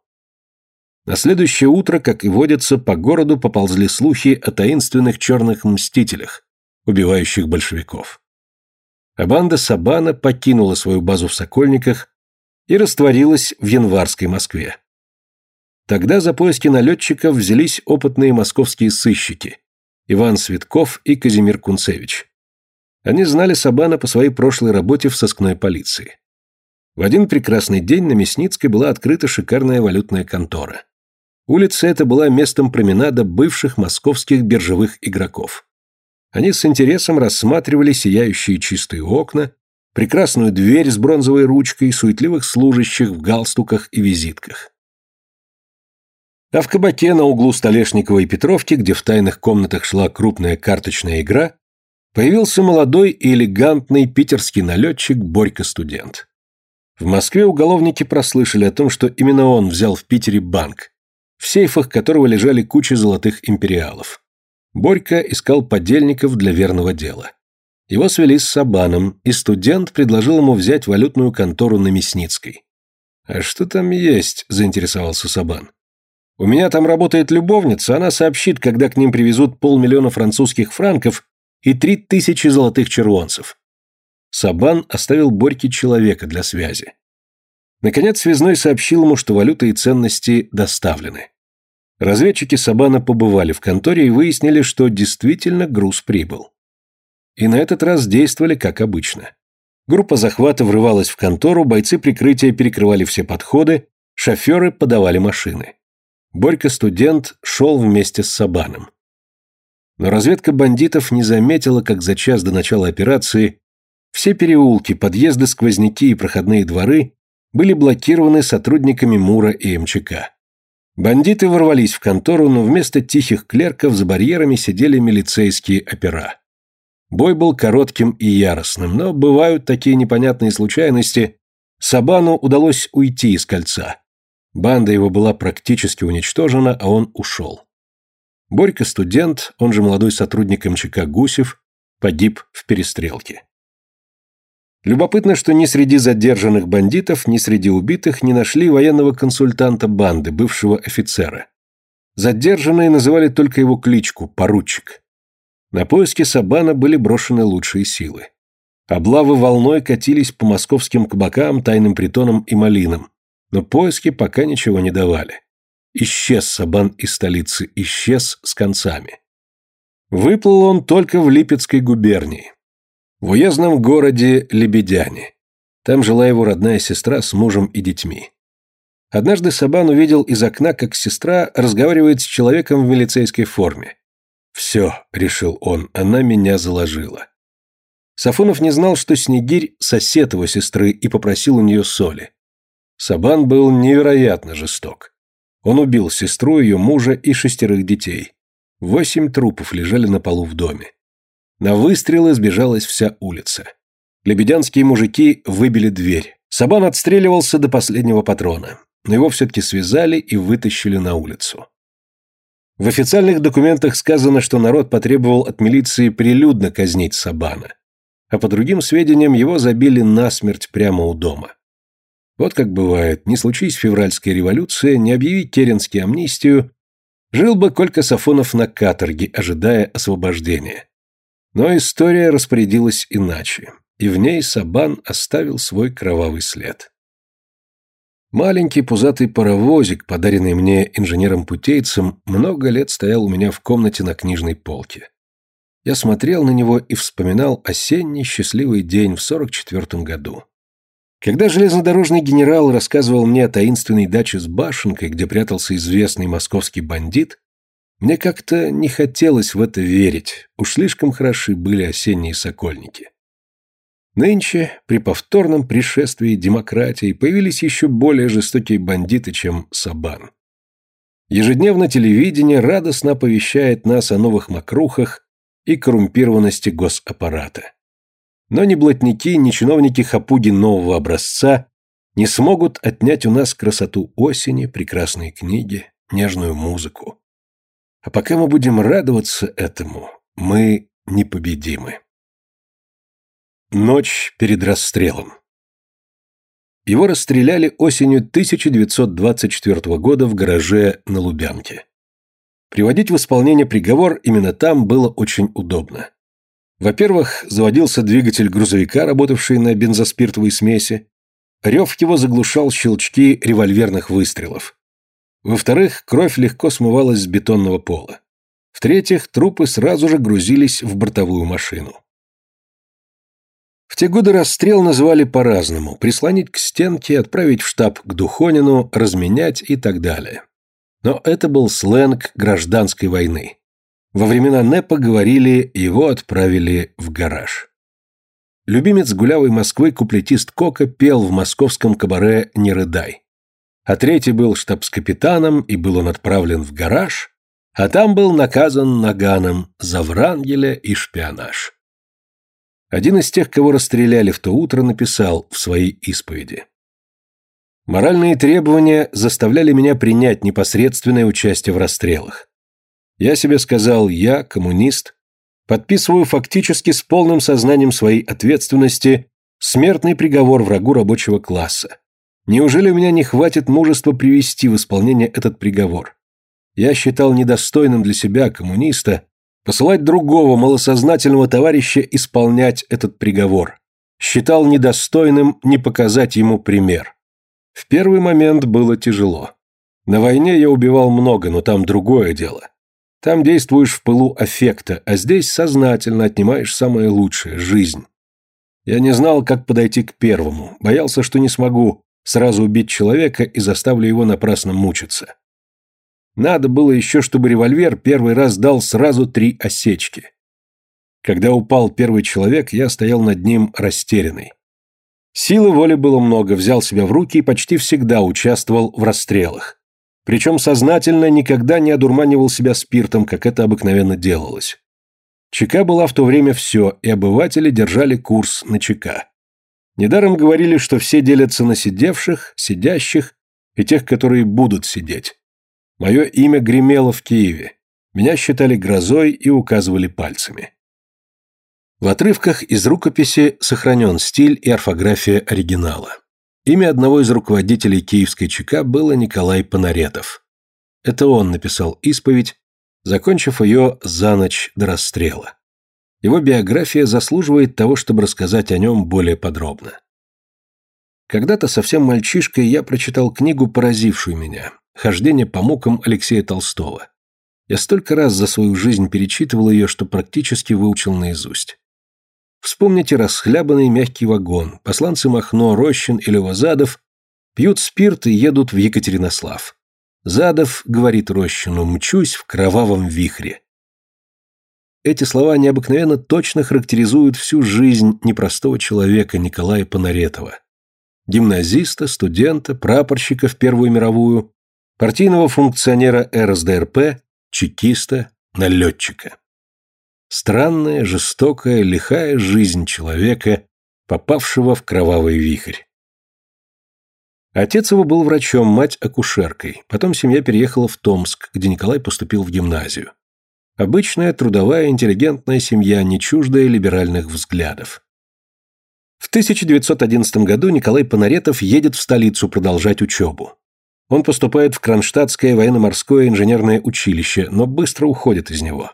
На следующее утро, как и водится, по городу поползли слухи о таинственных черных мстителях, убивающих большевиков. А банда Сабана покинула свою базу в Сокольниках и растворилась в январской Москве. Тогда за поиски налетчиков взялись опытные московские сыщики Иван Светков и Казимир Кунцевич. Они знали Сабана по своей прошлой работе в сыскной полиции. В один прекрасный день на Мясницкой была открыта шикарная валютная контора. Улица эта была местом променада бывших московских биржевых игроков. Они с интересом рассматривали сияющие чистые окна, прекрасную дверь с бронзовой ручкой, суетливых служащих в галстуках и визитках. А в кабаке на углу Столешникова и Петровки, где в тайных комнатах шла крупная карточная игра, появился молодой и элегантный питерский налетчик Борька-студент. В Москве уголовники прослышали о том, что именно он взял в Питере банк, в сейфах которого лежали кучи золотых империалов. Борька искал подельников для верного дела. Его свели с Сабаном, и студент предложил ему взять валютную контору на Мясницкой. «А что там есть?» – заинтересовался Сабан. «У меня там работает любовница, она сообщит, когда к ним привезут полмиллиона французских франков и три тысячи золотых червонцев. Сабан оставил Борьке человека для связи. Наконец связной сообщил ему, что валюта и ценности доставлены. Разведчики Сабана побывали в конторе и выяснили, что действительно груз прибыл. И на этот раз действовали как обычно. Группа захвата врывалась в контору, бойцы прикрытия перекрывали все подходы, шоферы подавали машины. Борька-студент шел вместе с Сабаном. Но разведка бандитов не заметила, как за час до начала операции все переулки, подъезды, сквозняки и проходные дворы были блокированы сотрудниками МУРа и МЧК. Бандиты ворвались в контору, но вместо тихих клерков за барьерами сидели милицейские опера. Бой был коротким и яростным, но бывают такие непонятные случайности. Сабану удалось уйти из кольца. Банда его была практически уничтожена, а он ушел. Борька-студент, он же молодой сотрудник МЧК Гусев, погиб в перестрелке. Любопытно, что ни среди задержанных бандитов, ни среди убитых не нашли военного консультанта банды, бывшего офицера. Задержанные называли только его кличку – поручик. На поиски Сабана были брошены лучшие силы. Облавы волной катились по московским кабакам, тайным притонам и малинам, но поиски пока ничего не давали. Исчез Сабан из столицы, исчез с концами. Выплыл он только в Липецкой губернии. В уездном городе Лебедяне. Там жила его родная сестра с мужем и детьми. Однажды Сабан увидел из окна, как сестра разговаривает с человеком в милицейской форме. «Все», — решил он, — «она меня заложила». Сафонов не знал, что Снегирь — сосед его сестры, и попросил у нее соли. Сабан был невероятно жесток. Он убил сестру, ее мужа и шестерых детей. Восемь трупов лежали на полу в доме. На выстрелы сбежалась вся улица. Лебедянские мужики выбили дверь. Сабан отстреливался до последнего патрона, но его все-таки связали и вытащили на улицу. В официальных документах сказано, что народ потребовал от милиции прилюдно казнить Сабана, а по другим сведениям его забили насмерть прямо у дома. Вот как бывает, не случись февральская революция, не объявить Керенский амнистию, жил бы Колька Сафонов на каторге, ожидая освобождения. Но история распорядилась иначе, и в ней Сабан оставил свой кровавый след. Маленький пузатый паровозик, подаренный мне инженером-путейцем, много лет стоял у меня в комнате на книжной полке. Я смотрел на него и вспоминал осенний счастливый день в 44 году. Когда железнодорожный генерал рассказывал мне о таинственной даче с башенкой, где прятался известный московский бандит, мне как-то не хотелось в это верить, уж слишком хороши были осенние сокольники. Нынче, при повторном пришествии демократии, появились еще более жестокие бандиты, чем Сабан. Ежедневно телевидение радостно оповещает нас о новых мокрухах и коррумпированности госаппарата. Но ни блатники, ни чиновники хапуги нового образца не смогут отнять у нас красоту осени, прекрасные книги, нежную музыку. А пока мы будем радоваться этому, мы непобедимы. Ночь перед расстрелом. Его расстреляли осенью 1924 года в гараже на Лубянке. Приводить в исполнение приговор именно там было очень удобно. Во-первых, заводился двигатель грузовика, работавший на бензоспиртовой смеси. Рев его заглушал щелчки револьверных выстрелов. Во-вторых, кровь легко смывалась с бетонного пола. В-третьих, трупы сразу же грузились в бортовую машину. В те годы расстрел называли по-разному – прислонить к стенке, отправить в штаб к Духонину, разменять и так далее. Но это был сленг гражданской войны. Во времена НЭПа говорили, его отправили в гараж. Любимец гулявой Москвы куплетист Кока пел в московском кабаре «Не рыдай». А третий был штабс-капитаном, и был он отправлен в гараж, а там был наказан наганом за Врангеля и шпионаж. Один из тех, кого расстреляли в то утро, написал в своей исповеди. Моральные требования заставляли меня принять непосредственное участие в расстрелах. Я себе сказал, я, коммунист, подписываю фактически с полным сознанием своей ответственности смертный приговор врагу рабочего класса. Неужели у меня не хватит мужества привести в исполнение этот приговор? Я считал недостойным для себя, коммуниста, посылать другого малосознательного товарища исполнять этот приговор. Считал недостойным не показать ему пример. В первый момент было тяжело. На войне я убивал много, но там другое дело. Там действуешь в пылу аффекта, а здесь сознательно отнимаешь самое лучшее – жизнь. Я не знал, как подойти к первому, боялся, что не смогу сразу убить человека и заставлю его напрасно мучиться. Надо было еще, чтобы револьвер первый раз дал сразу три осечки. Когда упал первый человек, я стоял над ним растерянный. Силы воли было много, взял себя в руки и почти всегда участвовал в расстрелах. Причем сознательно никогда не одурманивал себя спиртом, как это обыкновенно делалось. ЧК была в то время все, и обыватели держали курс на ЧК. Недаром говорили, что все делятся на сидевших, сидящих и тех, которые будут сидеть. Мое имя гремело в Киеве. Меня считали грозой и указывали пальцами. В отрывках из рукописи сохранен стиль и орфография оригинала. Имя одного из руководителей киевской ЧК было Николай Панаретов. Это он написал исповедь, закончив ее за ночь до расстрела. Его биография заслуживает того, чтобы рассказать о нем более подробно. Когда-то совсем мальчишкой я прочитал книгу, поразившую меня «Хождение по мукам» Алексея Толстого. Я столько раз за свою жизнь перечитывал ее, что практически выучил наизусть. Вспомните расхлябанный мягкий вагон, посланцы Махно, Рощин или Левозадов пьют спирт и едут в Екатеринослав. Задов говорит Рощину «мчусь в кровавом вихре». Эти слова необыкновенно точно характеризуют всю жизнь непростого человека Николая Понаретова. Гимназиста, студента, прапорщика в Первую мировую, партийного функционера РСДРП, чекиста, налетчика. Странная, жестокая, лихая жизнь человека, попавшего в кровавый вихрь. Отец его был врачом, мать – акушеркой. Потом семья переехала в Томск, где Николай поступил в гимназию. Обычная трудовая интеллигентная семья, не чуждая либеральных взглядов. В 1911 году Николай Понаретов едет в столицу продолжать учебу. Он поступает в Кронштадтское военно-морское инженерное училище, но быстро уходит из него.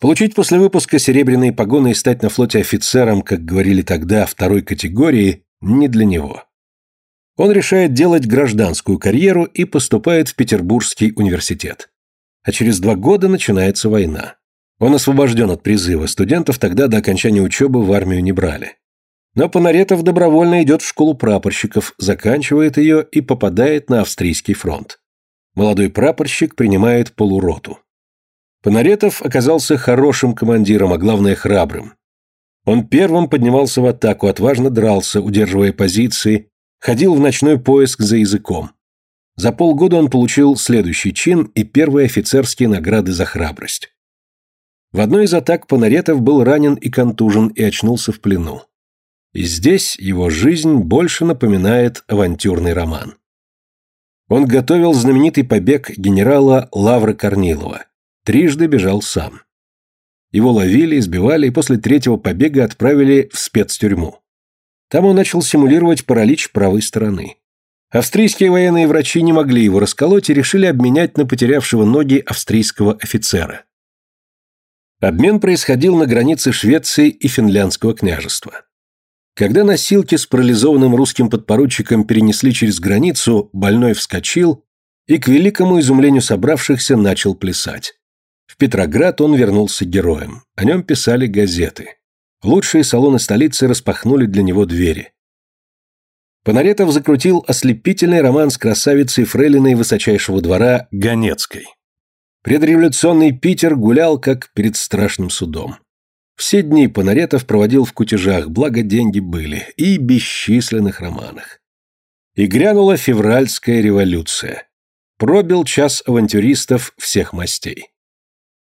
Получить после выпуска серебряные погоны и стать на флоте офицером, как говорили тогда, второй категории, не для него. Он решает делать гражданскую карьеру и поступает в Петербургский университет. А через два года начинается война. Он освобожден от призыва, студентов тогда до окончания учебы в армию не брали. Но Понаретов добровольно идет в школу прапорщиков, заканчивает ее и попадает на австрийский фронт. Молодой прапорщик принимает полуроту. Понаретов оказался хорошим командиром, а главное храбрым. Он первым поднимался в атаку, отважно дрался, удерживая позиции, ходил в ночной поиск за языком. За полгода он получил следующий чин и первые офицерские награды за храбрость. В одной из атак Панаретов был ранен и контужен и очнулся в плену. И здесь его жизнь больше напоминает авантюрный роман. Он готовил знаменитый побег генерала Лавра Корнилова. Трижды бежал сам. Его ловили, избивали и после третьего побега отправили в спецтюрьму. Там он начал симулировать паралич правой стороны. Австрийские военные врачи не могли его расколоть и решили обменять на потерявшего ноги австрийского офицера. Обмен происходил на границе Швеции и Финляндского княжества. Когда носилки с парализованным русским подпоручиком перенесли через границу, больной вскочил и, к великому изумлению собравшихся, начал плясать. В Петроград он вернулся героем. О нем писали газеты. Лучшие салоны столицы распахнули для него двери. Понаретов закрутил ослепительный роман с красавицей фрейлиной высочайшего двора Ганецкой. Предреволюционный Питер гулял, как перед страшным судом. Все дни Понаретов проводил в кутежах, благо деньги были, и бесчисленных романах. И грянула февральская революция. Пробил час авантюристов всех мастей.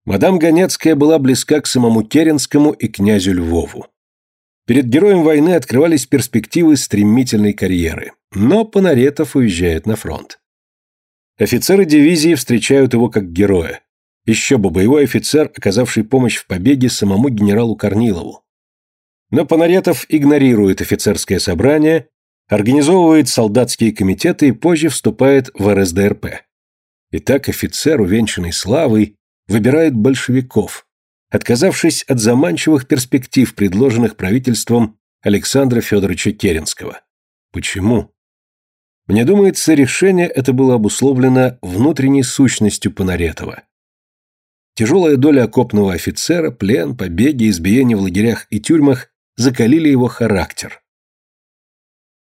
Мадам Ганецкая была близка к самому Керенскому и князю Львову. Перед героем войны открывались перспективы стремительной карьеры, но Понаретов уезжает на фронт. Офицеры дивизии встречают его как героя. Еще бы боевой офицер, оказавший помощь в побеге самому генералу Корнилову. Но Понаретов игнорирует офицерское собрание, организовывает солдатские комитеты и позже вступает в РСДРП. Итак, офицер, увенчанный славой, выбирает большевиков, отказавшись от заманчивых перспектив, предложенных правительством Александра Федоровича Керенского. Почему? Мне думается, решение это было обусловлено внутренней сущностью Понаретова. Тяжелая доля окопного офицера, плен, побеги, избиения в лагерях и тюрьмах закалили его характер.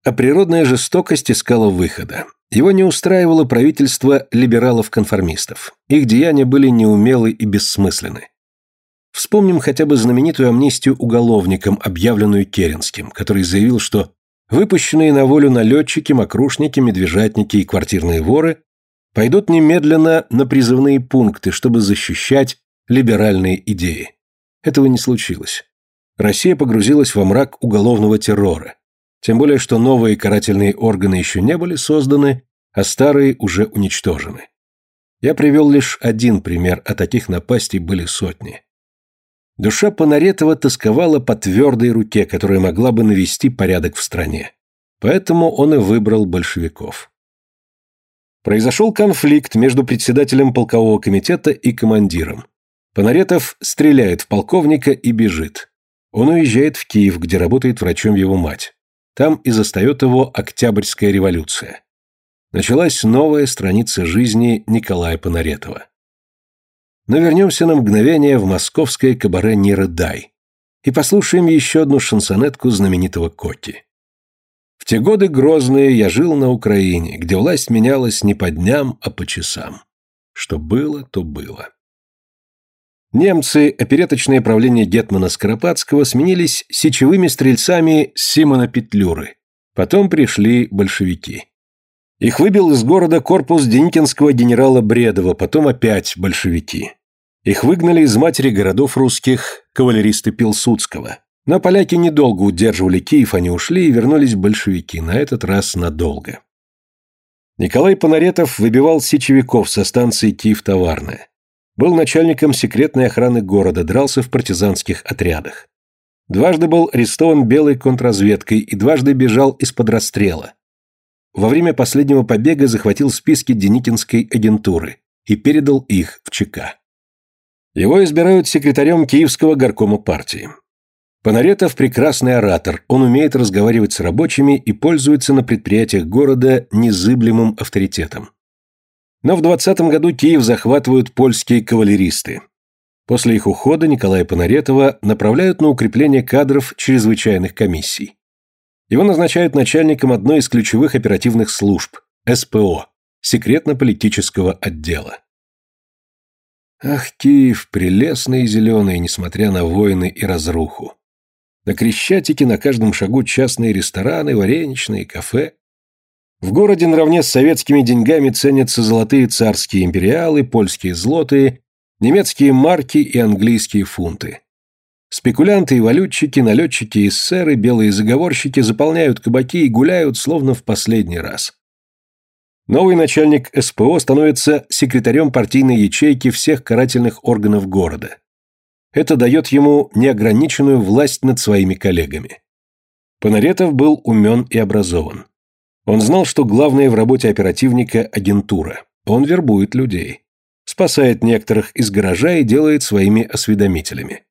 А природная жестокость искала выхода. Его не устраивало правительство либералов-конформистов. Их деяния были неумелы и бессмысленны. Вспомним хотя бы знаменитую амнистию уголовникам, объявленную Керенским, который заявил, что Выпущенные на волю налетчики, мокрушники, медвежатники и квартирные воры пойдут немедленно на призывные пункты, чтобы защищать либеральные идеи. Этого не случилось. Россия погрузилась во мрак уголовного террора. Тем более, что новые карательные органы еще не были созданы, а старые уже уничтожены. Я привел лишь один пример, а таких напастей были сотни. Душа Понаретова тосковала по твердой руке, которая могла бы навести порядок в стране. Поэтому он и выбрал большевиков. Произошел конфликт между председателем полкового комитета и командиром. Понаретов стреляет в полковника и бежит. Он уезжает в Киев, где работает врачом его мать. Там и застает его Октябрьская революция. Началась новая страница жизни Николая Понаретова. Но вернемся на мгновение в московское кабаре «Не рыдай» и послушаем еще одну шансонетку знаменитого Коти. В те годы грозные я жил на Украине, где власть менялась не по дням, а по часам. Что было, то было. Немцы, опереточное правление Гетмана Скоропадского сменились сечевыми стрельцами Симона Петлюры. Потом пришли большевики. Их выбил из города корпус Деникинского генерала Бредова, потом опять большевики. Их выгнали из матери городов русских кавалеристы Пилсудского. Но поляки недолго удерживали Киев, они ушли и вернулись большевики, на этот раз надолго. Николай Понаретов выбивал сечевиков со станции Киев-Товарная. Был начальником секретной охраны города, дрался в партизанских отрядах. Дважды был арестован белой контрразведкой и дважды бежал из-под расстрела. Во время последнего побега захватил списки Деникинской агентуры и передал их в ЧК. Его избирают секретарем Киевского горкома партии. Понаретов прекрасный оратор, он умеет разговаривать с рабочими и пользуется на предприятиях города незыблемым авторитетом. Но в 20 году Киев захватывают польские кавалеристы. После их ухода Николая Понаретова направляют на укрепление кадров чрезвычайных комиссий. Его назначают начальником одной из ключевых оперативных служб – СПО – секретно-политического отдела. Ах, Киев, прелестный и зеленый, несмотря на войны и разруху. На Крещатике на каждом шагу частные рестораны, вареничные, кафе. В городе наравне с советскими деньгами ценятся золотые царские империалы, польские злотые, немецкие марки и английские фунты. Спекулянты и валютчики, налетчики, эсеры, белые заговорщики заполняют кабаки и гуляют, словно в последний раз. Новый начальник СПО становится секретарем партийной ячейки всех карательных органов города. Это дает ему неограниченную власть над своими коллегами. Понаретов был умен и образован. Он знал, что главное в работе оперативника – агентура. Он вербует людей. Спасает некоторых из гаража и делает своими осведомителями.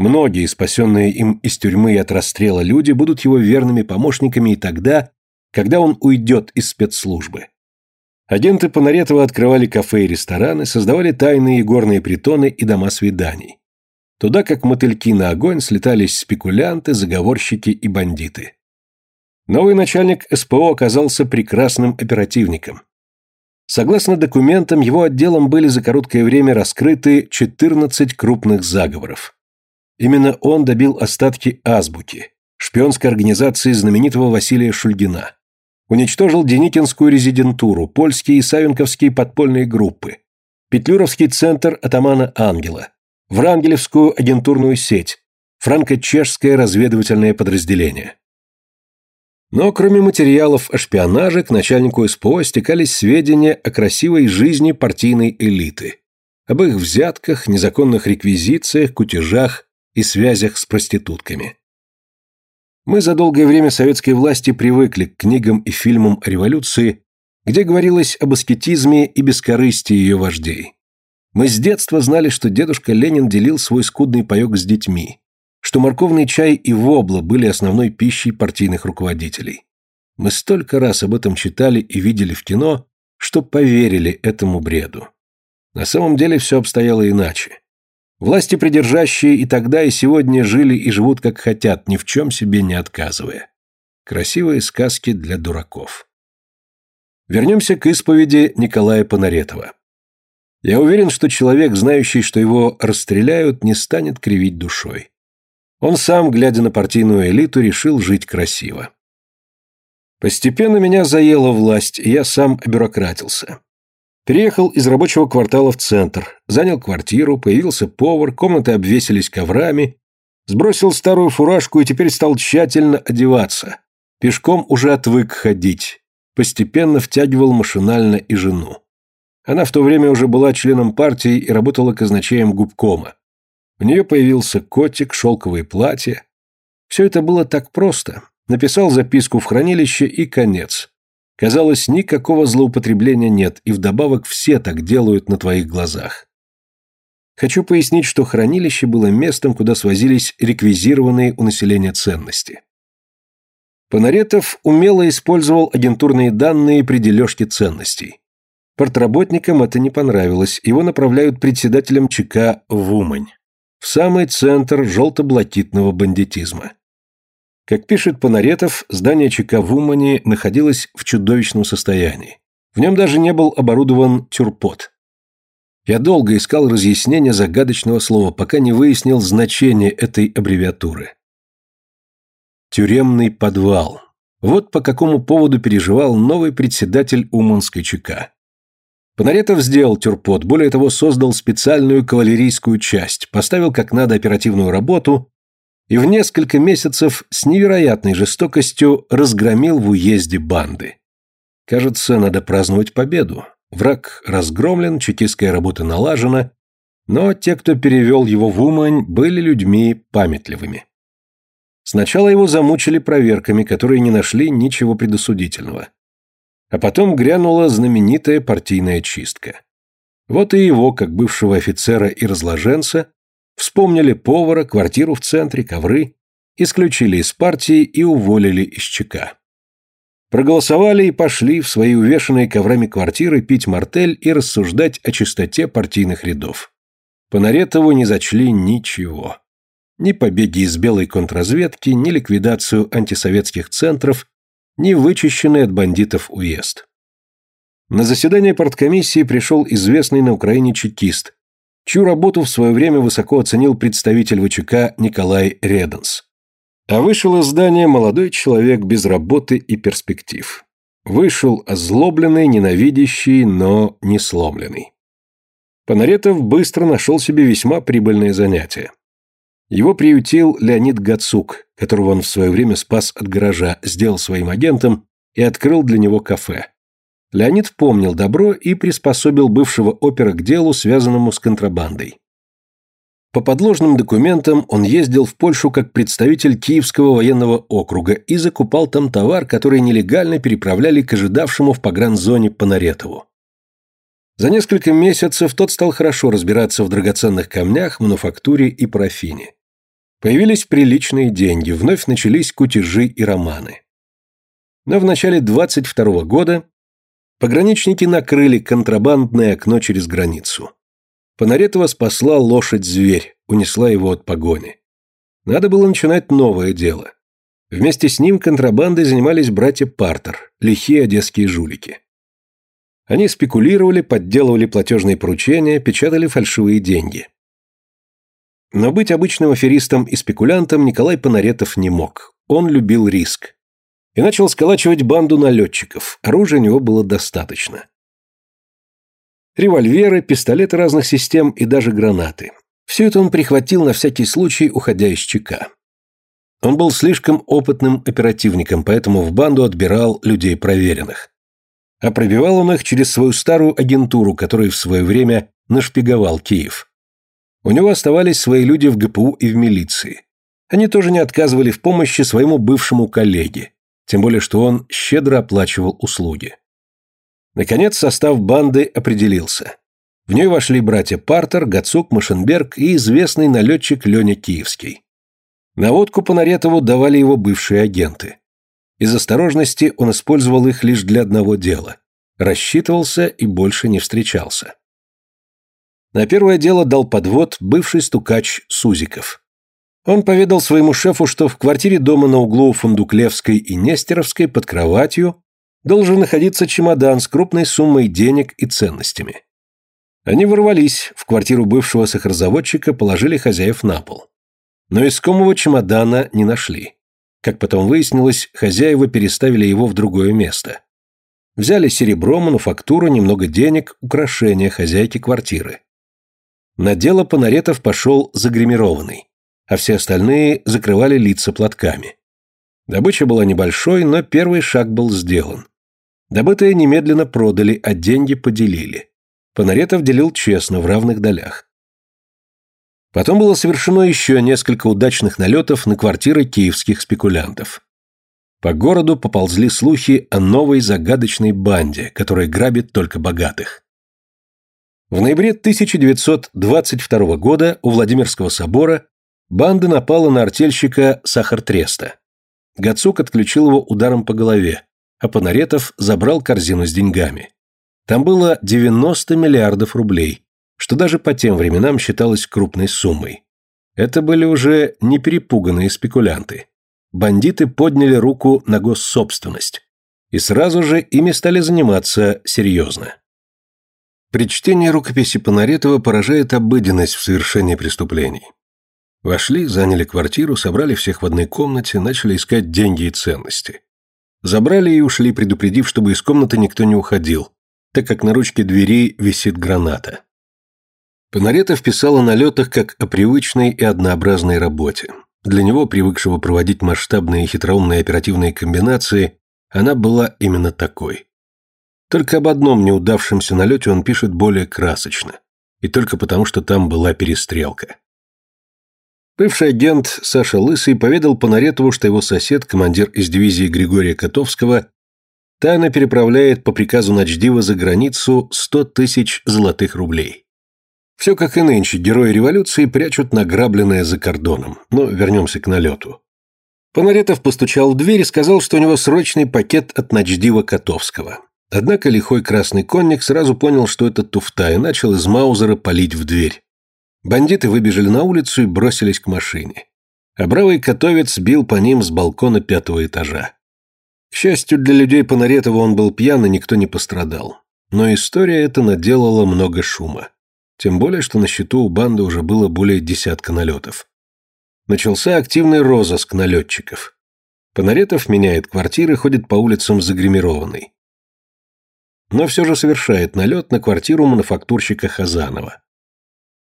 Многие, спасенные им из тюрьмы и от расстрела люди, будут его верными помощниками и тогда, когда он уйдет из спецслужбы. Агенты Понаретова открывали кафе и рестораны, создавали тайные горные притоны и дома свиданий. Туда, как мотыльки на огонь, слетались спекулянты, заговорщики и бандиты. Новый начальник СПО оказался прекрасным оперативником. Согласно документам, его отделом были за короткое время раскрыты 14 крупных заговоров. Именно он добил остатки азбуки, шпионской организации знаменитого Василия Шульгина уничтожил Деникинскую резидентуру, польские и савенковские подпольные группы, Петлюровский центр атамана Ангела, Врангелевскую агентурную сеть, франко-чешское разведывательное подразделение. Но кроме материалов о шпионаже, к начальнику СПО стекались сведения о красивой жизни партийной элиты, об их взятках, незаконных реквизициях, кутежах и связях с проститутками. Мы за долгое время советской власти привыкли к книгам и фильмам о революции, где говорилось об аскетизме и бескорыстии ее вождей. Мы с детства знали, что дедушка Ленин делил свой скудный паек с детьми, что морковный чай и вобла были основной пищей партийных руководителей. Мы столько раз об этом читали и видели в кино, что поверили этому бреду. На самом деле все обстояло иначе. Власти придержащие и тогда, и сегодня жили и живут как хотят, ни в чем себе не отказывая. Красивые сказки для дураков. Вернемся к исповеди Николая Понаретова. Я уверен, что человек, знающий, что его расстреляют, не станет кривить душой. Он сам, глядя на партийную элиту, решил жить красиво. Постепенно меня заела власть, и я сам обюрократился. Переехал из рабочего квартала в центр, занял квартиру, появился повар, комнаты обвесились коврами, сбросил старую фуражку и теперь стал тщательно одеваться. Пешком уже отвык ходить, постепенно втягивал машинально и жену. Она в то время уже была членом партии и работала казначеем губкома. У нее появился котик, шелковые платья. Все это было так просто. Написал записку в хранилище и конец. Казалось, никакого злоупотребления нет, и вдобавок все так делают на твоих глазах. Хочу пояснить, что хранилище было местом, куда свозились реквизированные у населения ценности. Понаретов умело использовал агентурные данные при дележке ценностей. Портработникам это не понравилось, его направляют председателем ЧК в Умань, в самый центр желто-блакитного бандитизма. Как пишет Понаретов, здание ЧК в Умане находилось в чудовищном состоянии. В нем даже не был оборудован тюрпот. Я долго искал разъяснение загадочного слова, пока не выяснил значение этой аббревиатуры. Тюремный подвал. Вот по какому поводу переживал новый председатель Уманской ЧК. Понаретов сделал тюрпот, более того, создал специальную кавалерийскую часть, поставил как надо оперативную работу и в несколько месяцев с невероятной жестокостью разгромил в уезде банды. Кажется, надо праздновать победу. Враг разгромлен, чекистская работа налажена, но те, кто перевел его в Умань, были людьми памятливыми. Сначала его замучили проверками, которые не нашли ничего предосудительного. А потом грянула знаменитая партийная чистка. Вот и его, как бывшего офицера и разложенца, Вспомнили повара, квартиру в центре, ковры, исключили из партии и уволили из ЧК. Проголосовали и пошли в свои увешанные коврами квартиры пить мартель и рассуждать о чистоте партийных рядов. По не зачли ничего. Ни побеги из белой контрразведки, ни ликвидацию антисоветских центров, ни вычищенный от бандитов уезд. На заседание парткомиссии пришел известный на Украине чекист, чью работу в свое время высоко оценил представитель ВЧК Николай Реденс. А вышел из здания молодой человек без работы и перспектив. Вышел озлобленный, ненавидящий, но не сломленный. Понаретов быстро нашел себе весьма прибыльное занятие. Его приютил Леонид Гацук, которого он в свое время спас от гаража, сделал своим агентом и открыл для него кафе. Леонид помнил добро и приспособил бывшего опера к делу, связанному с контрабандой. По подложным документам он ездил в Польшу как представитель Киевского военного округа и закупал там товар, который нелегально переправляли к ожидавшему в погранзоне Понаретову. За несколько месяцев тот стал хорошо разбираться в драгоценных камнях, мануфактуре и парафине. Появились приличные деньги, вновь начались кутежи и романы. Но в начале 22 года пограничники накрыли контрабандное окно через границу. Понаретова спасла лошадь-зверь, унесла его от погони. Надо было начинать новое дело. Вместе с ним контрабандой занимались братья Партер, лихие одесские жулики. Они спекулировали, подделывали платежные поручения, печатали фальшивые деньги. Но быть обычным аферистом и спекулянтом Николай Понаретов не мог. Он любил риск. И начал сколачивать банду налетчиков. Оружия у него было достаточно револьверы, пистолеты разных систем и даже гранаты. Все это он прихватил на всякий случай, уходя из ЧК. Он был слишком опытным оперативником, поэтому в банду отбирал людей проверенных. А пробивал он их через свою старую агентуру, которая в свое время нашпиговал Киев. У него оставались свои люди в ГПУ и в милиции. Они тоже не отказывали в помощи своему бывшему коллеге, тем более что он щедро оплачивал услуги. Наконец состав банды определился. В нее вошли братья Партер, Гацук, Машенберг и известный налетчик Леня Киевский. Наводку по Наретову давали его бывшие агенты. Из осторожности он использовал их лишь для одного дела. Рассчитывался и больше не встречался. На первое дело дал подвод бывший стукач Сузиков. Он поведал своему шефу, что в квартире дома на углу Фундуклевской и Нестеровской под кроватью должен находиться чемодан с крупной суммой денег и ценностями. Они ворвались, в квартиру бывшего сахарозаводчика положили хозяев на пол. Но искомого чемодана не нашли. Как потом выяснилось, хозяева переставили его в другое место. Взяли серебро, мануфактуру, немного денег, украшения хозяйки квартиры. На дело Понаретов пошел загримированный, а все остальные закрывали лица платками. Добыча была небольшой, но первый шаг был сделан. Добытое немедленно продали, а деньги поделили. Понаретов делил честно, в равных долях. Потом было совершено еще несколько удачных налетов на квартиры киевских спекулянтов. По городу поползли слухи о новой загадочной банде, которая грабит только богатых. В ноябре 1922 года у Владимирского собора банда напала на артельщика Сахартреста. Гацук отключил его ударом по голове, а Понаретов забрал корзину с деньгами. Там было 90 миллиардов рублей, что даже по тем временам считалось крупной суммой. Это были уже не перепуганные спекулянты. Бандиты подняли руку на госсобственность. И сразу же ими стали заниматься серьезно. При чтении рукописи Понаретова поражает обыденность в совершении преступлений. Вошли, заняли квартиру, собрали всех в одной комнате, начали искать деньги и ценности. Забрали и ушли, предупредив, чтобы из комнаты никто не уходил, так как на ручке двери висит граната. Понаретов писал о налетах как о привычной и однообразной работе. Для него, привыкшего проводить масштабные хитроумные оперативные комбинации, она была именно такой. Только об одном неудавшемся налете он пишет более красочно. И только потому, что там была перестрелка. Бывший агент Саша Лысый поведал Понаретову, что его сосед, командир из дивизии Григория Котовского, тайно переправляет по приказу Ночдива за границу 100 тысяч золотых рублей. Все как и нынче, герои революции прячут награбленное за кордоном. Но вернемся к налету. Понаретов постучал в дверь и сказал, что у него срочный пакет от Ночдива Котовского. Однако лихой красный конник сразу понял, что это туфта, и начал из маузера палить в дверь. Бандиты выбежали на улицу и бросились к машине. А бравый котовец бил по ним с балкона пятого этажа. К счастью для людей Понаретова он был пьян, и никто не пострадал. Но история эта наделала много шума. Тем более, что на счету у банды уже было более десятка налетов. Начался активный розыск налетчиков. Понаретов меняет квартиры, ходит по улицам загримированный. Но все же совершает налет на квартиру мануфактурщика Хазанова.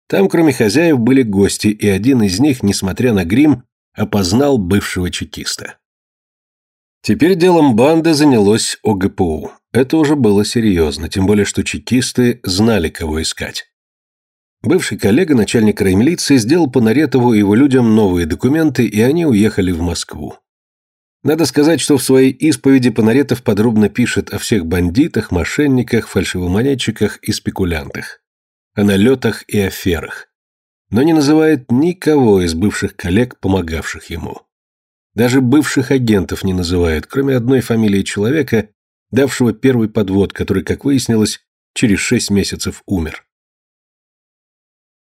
Там, кроме хозяев, были гости, и один из них, несмотря на грим, опознал бывшего чекиста. Теперь делом банды занялось ОГПУ. Это уже было серьезно, тем более что чекисты знали, кого искать. Бывший коллега, начальник раймилиции, сделал по Наретову и его людям новые документы, и они уехали в Москву. Надо сказать, что в своей исповеди Понаретов подробно пишет о всех бандитах, мошенниках, фальшивомонетчиках и спекулянтах о налетах и аферах, но не называет никого из бывших коллег, помогавших ему. Даже бывших агентов не называет, кроме одной фамилии человека, давшего первый подвод, который, как выяснилось, через шесть месяцев умер.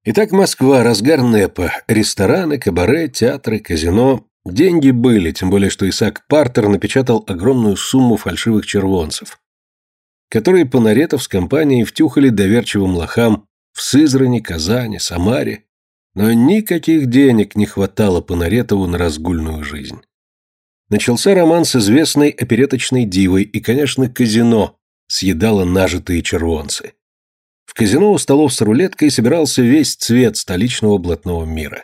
Итак, Москва, разгар НЭПа, рестораны, кабаре, театры, казино. Деньги были, тем более, что Исаак Партер напечатал огромную сумму фальшивых червонцев, которые Понаретов с компанией втюхали доверчивым лохам в Сызрани, Казани, Самаре, но никаких денег не хватало Понаретову на разгульную жизнь. Начался роман с известной опереточной дивой, и, конечно, казино съедало нажитые червонцы. В казино у столов с рулеткой собирался весь цвет столичного блатного мира.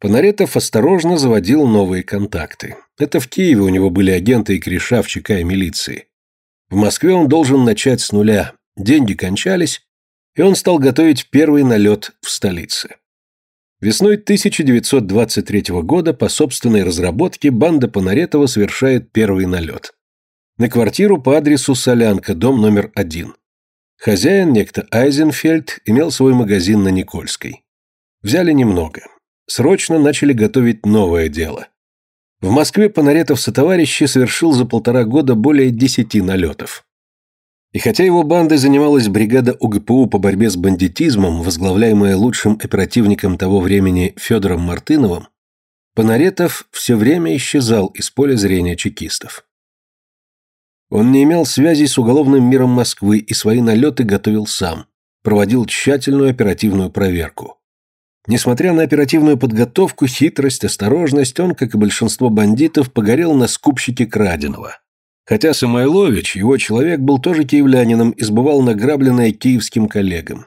Понаретов осторожно заводил новые контакты. Это в Киеве у него были агенты и кореша в ЧК и милиции. В Москве он должен начать с нуля. Деньги кончались, и он стал готовить первый налет в столице. Весной 1923 года по собственной разработке банда Понаретова совершает первый налет. На квартиру по адресу Солянка, дом номер один. Хозяин, некто Айзенфельд, имел свой магазин на Никольской. Взяли немного. Срочно начали готовить новое дело. В Москве Понаретов со товарищи совершил за полтора года более десяти налетов. И хотя его бандой занималась бригада УГПУ по борьбе с бандитизмом, возглавляемая лучшим оперативником того времени Федором Мартыновым, Понаретов все время исчезал из поля зрения чекистов. Он не имел связей с уголовным миром Москвы и свои налеты готовил сам, проводил тщательную оперативную проверку. Несмотря на оперативную подготовку, хитрость, осторожность, он, как и большинство бандитов, погорел на скупщике краденого. Хотя Самойлович, его человек, был тоже киевлянином и сбывал награбленное киевским коллегам.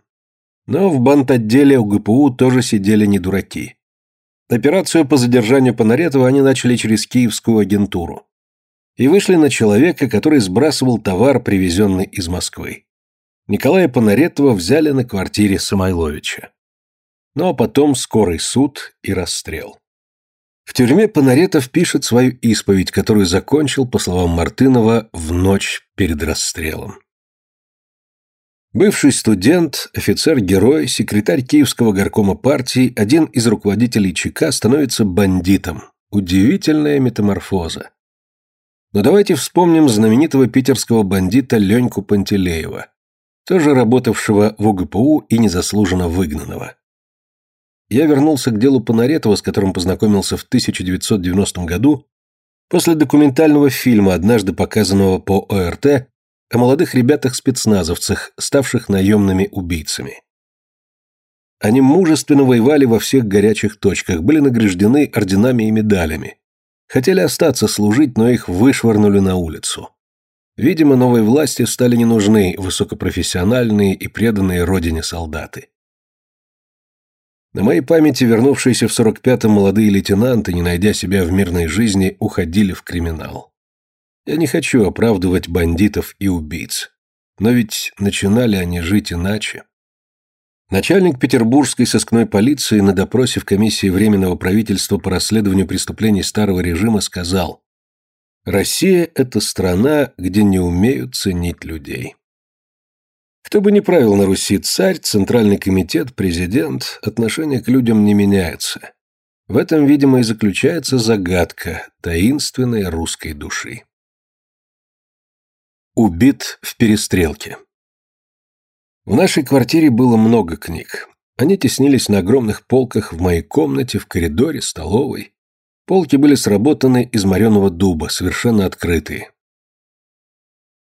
Но в бандотделе УГПУ тоже сидели не дураки. Операцию по задержанию Понаретова они начали через киевскую агентуру. И вышли на человека, который сбрасывал товар, привезенный из Москвы. Николая Понаретова взяли на квартире Самойловича. Ну а потом скорый суд и расстрел. В тюрьме Понаретов пишет свою исповедь, которую закончил, по словам Мартынова, в ночь перед расстрелом. Бывший студент, офицер-герой, секретарь Киевского горкома партии, один из руководителей ЧК становится бандитом. Удивительная метаморфоза. Но давайте вспомним знаменитого питерского бандита Леньку Пантелеева, тоже работавшего в УГПУ и незаслуженно выгнанного. Я вернулся к делу Понаретова, с которым познакомился в 1990 году, после документального фильма, однажды показанного по ОРТ, о молодых ребятах-спецназовцах, ставших наемными убийцами. Они мужественно воевали во всех горячих точках, были награждены орденами и медалями. Хотели остаться служить, но их вышвырнули на улицу. Видимо, новой власти стали не нужны высокопрофессиональные и преданные родине солдаты. На моей памяти вернувшиеся в 45-м молодые лейтенанты, не найдя себя в мирной жизни, уходили в криминал. Я не хочу оправдывать бандитов и убийц. Но ведь начинали они жить иначе. Начальник петербургской сыскной полиции на допросе в комиссии Временного правительства по расследованию преступлений старого режима сказал «Россия – это страна, где не умеют ценить людей». Кто бы ни правил на Руси царь, центральный комитет, президент, отношение к людям не меняется. В этом, видимо, и заключается загадка таинственной русской души. Убит в перестрелке. В нашей квартире было много книг. Они теснились на огромных полках в моей комнате, в коридоре, столовой. Полки были сработаны из мореного дуба, совершенно открытые.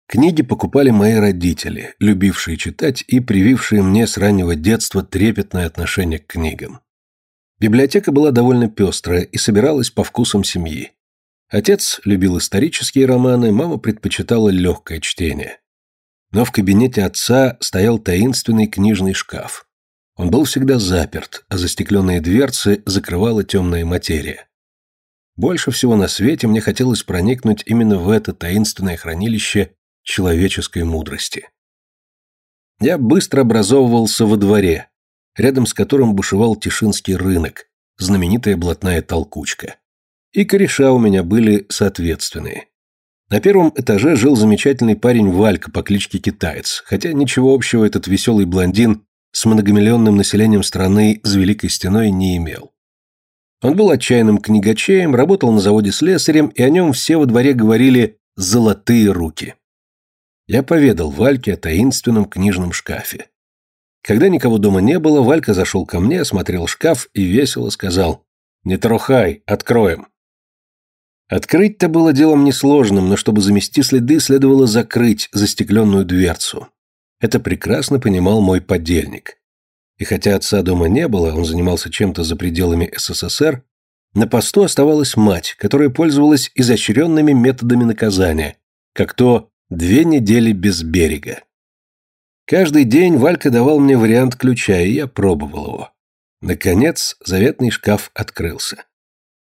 Книги покупали мои родители, любившие читать и привившие мне с раннего детства трепетное отношение к книгам. Библиотека была довольно пестрая и собиралась по вкусам семьи. Отец любил исторические романы, мама предпочитала легкое чтение. Но в кабинете отца стоял таинственный книжный шкаф. Он был всегда заперт, а застекленные дверцы закрывала темная материя. Больше всего на свете мне хотелось проникнуть именно в это таинственное хранилище человеческой мудрости. Я быстро образовывался во дворе, рядом с которым бушевал Тишинский рынок, знаменитая блатная толкучка. И кореша у меня были соответственные. На первом этаже жил замечательный парень Валька по кличке Китаец, хотя ничего общего этот веселый блондин с многомиллионным населением страны с Великой Стеной не имел. Он был отчаянным книгачеем, работал на заводе слесарем, и о нем все во дворе говорили «золотые руки». Я поведал Вальке о таинственном книжном шкафе. Когда никого дома не было, Валька зашел ко мне, осмотрел шкаф и весело сказал «Не трухай, откроем». Открыть-то было делом несложным, но чтобы замести следы, следовало закрыть застекленную дверцу. Это прекрасно понимал мой подельник. И хотя отца дома не было, он занимался чем-то за пределами СССР, на посту оставалась мать, которая пользовалась изощренными методами наказания, как то две недели без берега. Каждый день Валька давал мне вариант ключа, и я пробовал его. Наконец, заветный шкаф открылся.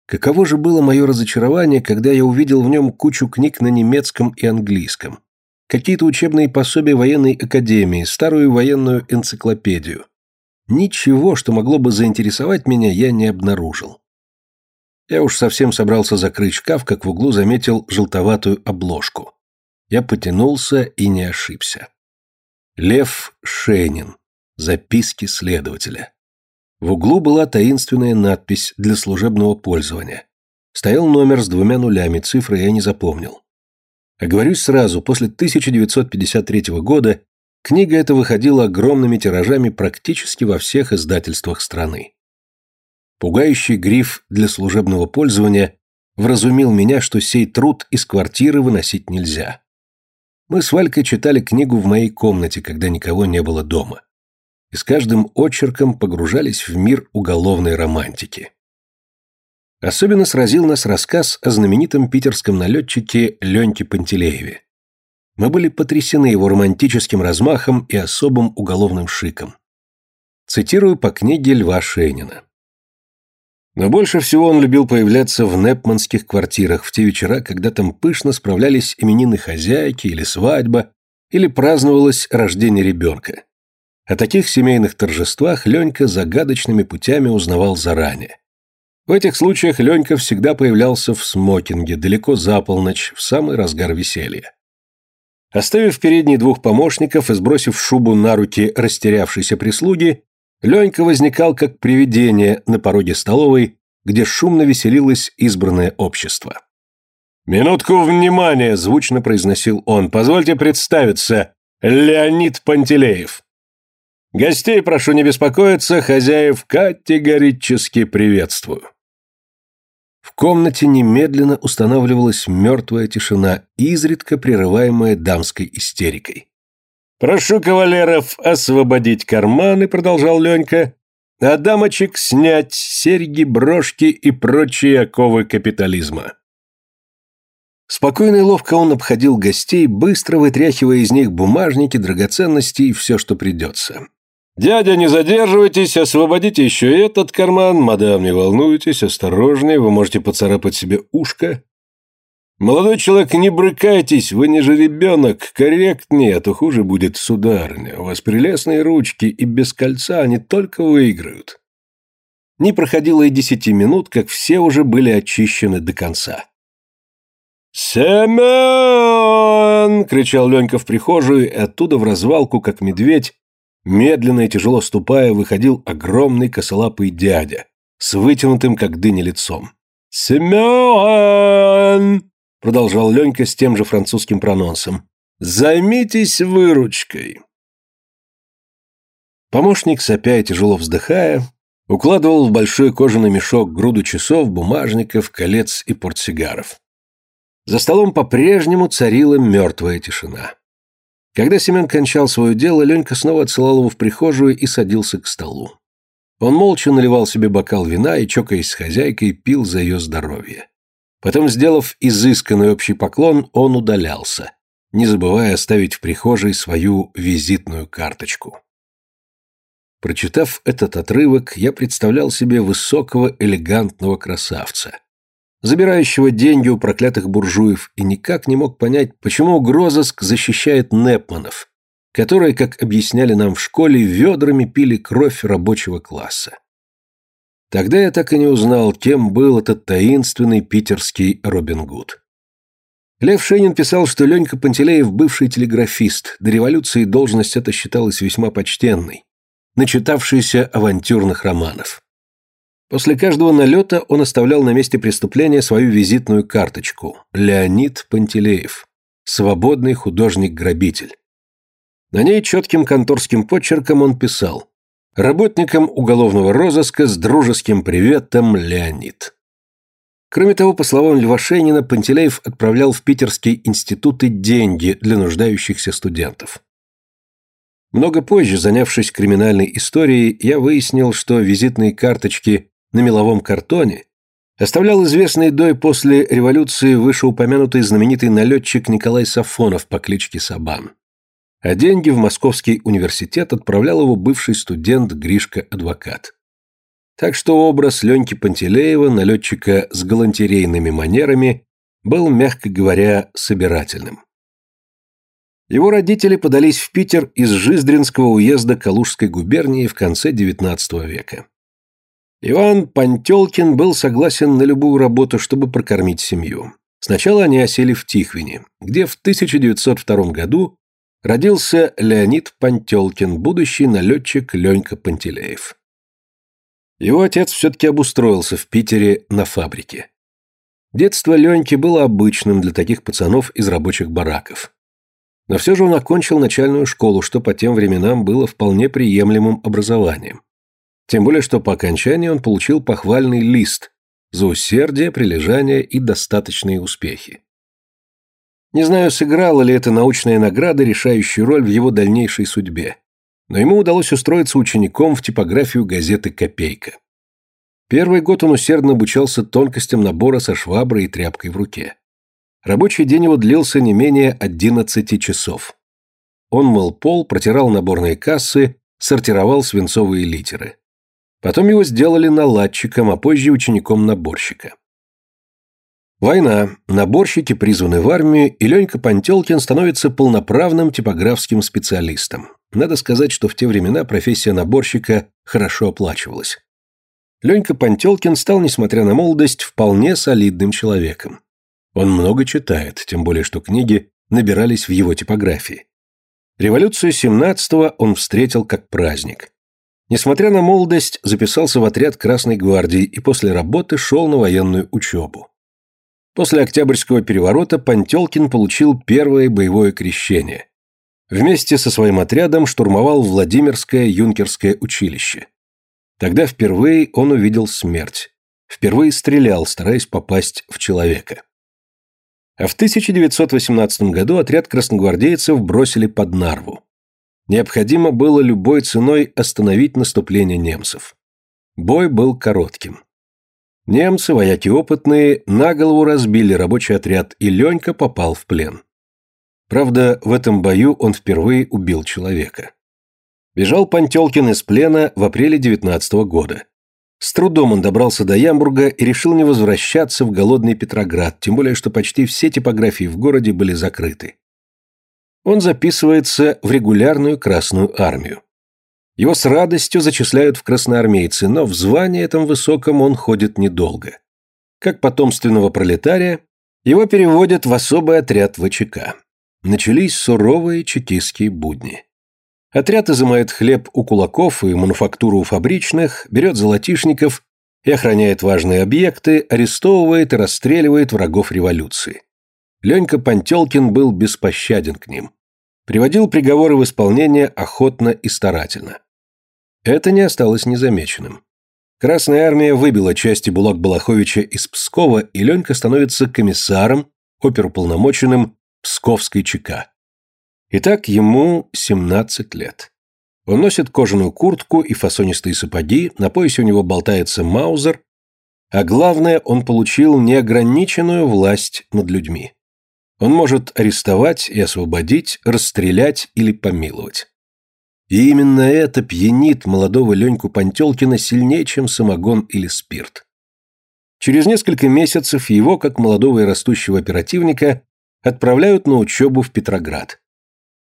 Каково же было мое разочарование, когда я увидел в нем кучу книг на немецком и английском, какие-то учебные пособия военной академии, старую военную энциклопедию. Ничего, что могло бы заинтересовать меня, я не обнаружил. Я уж совсем собрался закрыть шкаф, как в углу заметил желтоватую обложку. Я потянулся и не ошибся. Лев Шенин. Записки следователя. В углу была таинственная надпись для служебного пользования. Стоял номер с двумя нулями, цифры я не запомнил. Оговорюсь сразу, после 1953 года книга эта выходила огромными тиражами практически во всех издательствах страны. Пугающий гриф для служебного пользования вразумил меня, что сей труд из квартиры выносить нельзя. Мы с Валькой читали книгу в моей комнате, когда никого не было дома. И с каждым очерком погружались в мир уголовной романтики. Особенно сразил нас рассказ о знаменитом питерском налетчике Леньке Пантелееве. Мы были потрясены его романтическим размахом и особым уголовным шиком. Цитирую по книге Льва Шейнина. Но больше всего он любил появляться в непманских квартирах в те вечера, когда там пышно справлялись именины хозяйки или свадьба, или праздновалось рождение ребенка. О таких семейных торжествах Ленька загадочными путями узнавал заранее. В этих случаях Ленька всегда появлялся в смокинге, далеко за полночь, в самый разгар веселья. Оставив впереди двух помощников и сбросив шубу на руки растерявшейся прислуги, Ленька возникал как привидение на пороге столовой, где шумно веселилось избранное общество. «Минутку внимания!» – звучно произносил он. «Позвольте представиться. Леонид Пантелеев». «Гостей прошу не беспокоиться, хозяев категорически приветствую». В комнате немедленно устанавливалась мертвая тишина, изредка прерываемая дамской истерикой. «Прошу кавалеров освободить карманы», — продолжал Ленька, «а дамочек снять серьги, брошки и прочие оковы капитализма». Спокойно и ловко он обходил гостей, быстро вытряхивая из них бумажники, драгоценности и все, что придется. «Дядя, не задерживайтесь, освободите еще этот карман, мадам, не волнуйтесь, осторожнее, вы можете поцарапать себе ушко. «Молодой человек, не брыкайтесь, вы не же ребенок, корректнее, а то хуже будет, сударыня. У вас прелестные ручки, и без кольца они только выиграют». Не проходило и десяти минут, как все уже были очищены до конца. «Семен!» — кричал Ленька в прихожую, и оттуда в развалку, как медведь, медленно и тяжело ступая, выходил огромный косолапый дядя с вытянутым, как дыня, лицом. «Семен!» Продолжал Ленька с тем же французским прононсом. «Займитесь выручкой!» Помощник, сопя и тяжело вздыхая, укладывал в большой кожаный мешок груду часов, бумажников, колец и портсигаров. За столом по-прежнему царила мертвая тишина. Когда Семен кончал свое дело, Ленька снова отсылал его в прихожую и садился к столу. Он молча наливал себе бокал вина и, чокаясь с хозяйкой, пил за ее здоровье. Потом, сделав изысканный общий поклон, он удалялся, не забывая оставить в прихожей свою визитную карточку. Прочитав этот отрывок, я представлял себе высокого элегантного красавца, забирающего деньги у проклятых буржуев, и никак не мог понять, почему Грозыск защищает Непманов, которые, как объясняли нам в школе, ведрами пили кровь рабочего класса. Тогда я так и не узнал, кем был этот таинственный питерский Робин Гуд. Лев Шенин писал, что Ленька Пантелеев бывший телеграфист, до революции должность эта считалась весьма почтенной, начитавшийся авантюрных романов. После каждого налета он оставлял на месте преступления свою визитную карточку «Леонид Пантелеев, свободный художник-грабитель». На ней четким конторским почерком он писал «Работникам уголовного розыска с дружеским приветом Леонид». Кроме того, по словам Льва Шейнина, Пантелеев отправлял в питерские институты деньги для нуждающихся студентов. Много позже, занявшись криминальной историей, я выяснил, что визитные карточки на меловом картоне оставлял известный до и после революции вышеупомянутый знаменитый налетчик Николай Сафонов по кличке Сабан. А деньги в Московский университет отправлял его бывший студент Гришка-адвокат. Так что образ Леньки Пантелеева, налетчика с галантерейными манерами, был, мягко говоря, собирательным. Его родители подались в Питер из Жиздринского уезда Калужской губернии в конце XIX века. Иван Пантелкин был согласен на любую работу, чтобы прокормить семью. Сначала они осели в Тихвине, где в 1902 году родился Леонид Пантелкин, будущий налетчик Ленька Пантелеев. Его отец все-таки обустроился в Питере на фабрике. Детство Леньки было обычным для таких пацанов из рабочих бараков. Но все же он окончил начальную школу, что по тем временам было вполне приемлемым образованием. Тем более, что по окончании он получил похвальный лист за усердие, прилежание и достаточные успехи. Не знаю, сыграла ли эта научная награда решающую роль в его дальнейшей судьбе, но ему удалось устроиться учеником в типографию газеты «Копейка». Первый год он усердно обучался тонкостям набора со шваброй и тряпкой в руке. Рабочий день его длился не менее 11 часов. Он мыл пол, протирал наборные кассы, сортировал свинцовые литеры. Потом его сделали наладчиком, а позже учеником наборщика. Война, наборщики призваны в армию, и Ленька Пантелкин становится полноправным типографским специалистом. Надо сказать, что в те времена профессия наборщика хорошо оплачивалась. Ленька Пантелкин стал, несмотря на молодость, вполне солидным человеком. Он много читает, тем более что книги набирались в его типографии. Революцию 17-го он встретил как праздник. Несмотря на молодость, записался в отряд Красной гвардии и после работы шел на военную учебу. После Октябрьского переворота Пантелкин получил первое боевое крещение. Вместе со своим отрядом штурмовал Владимирское юнкерское училище. Тогда впервые он увидел смерть. Впервые стрелял, стараясь попасть в человека. А в 1918 году отряд красногвардейцев бросили под Нарву. Необходимо было любой ценой остановить наступление немцев. Бой был коротким. Немцы, вояки опытные, на голову разбили рабочий отряд, и Ленька попал в плен. Правда, в этом бою он впервые убил человека. Бежал Пантелкин из плена в апреле 19 года. С трудом он добрался до Ямбурга и решил не возвращаться в голодный Петроград, тем более, что почти все типографии в городе были закрыты он записывается в регулярную Красную армию. Его с радостью зачисляют в красноармейцы, но в звании этом высоком он ходит недолго. Как потомственного пролетария, его переводят в особый отряд ВЧК. Начались суровые чекистские будни. Отряд изымает хлеб у кулаков и мануфактуру у фабричных, берет золотишников и охраняет важные объекты, арестовывает и расстреливает врагов революции. Ленька Пантелкин был беспощаден к ним приводил приговоры в исполнение охотно и старательно. Это не осталось незамеченным. Красная армия выбила части Булак-Балаховича из Пскова, и Ленька становится комиссаром, оперуполномоченным Псковской ЧК. Итак, ему 17 лет. Он носит кожаную куртку и фасонистые сапоги, на поясе у него болтается маузер, а главное, он получил неограниченную власть над людьми. Он может арестовать и освободить, расстрелять или помиловать. И именно это пьянит молодого Леньку Пантелкина сильнее, чем самогон или спирт. Через несколько месяцев его, как молодого и растущего оперативника, отправляют на учебу в Петроград.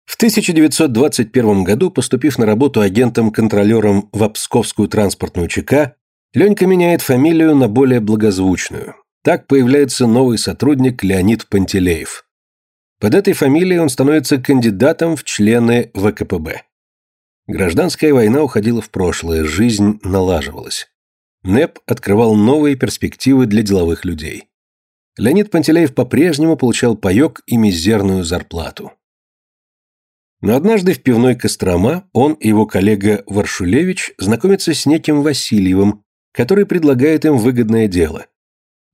В 1921 году, поступив на работу агентом-контролером в Псковскую транспортную ЧК, Ленька меняет фамилию на более благозвучную. Так появляется новый сотрудник Леонид Пантелеев. Под этой фамилией он становится кандидатом в члены ВКПБ. Гражданская война уходила в прошлое, жизнь налаживалась. НЭП открывал новые перспективы для деловых людей. Леонид Пантелеев по-прежнему получал паёк и мизерную зарплату. Но однажды в пивной Кострома он и его коллега Варшулевич знакомятся с неким Васильевым, который предлагает им выгодное дело.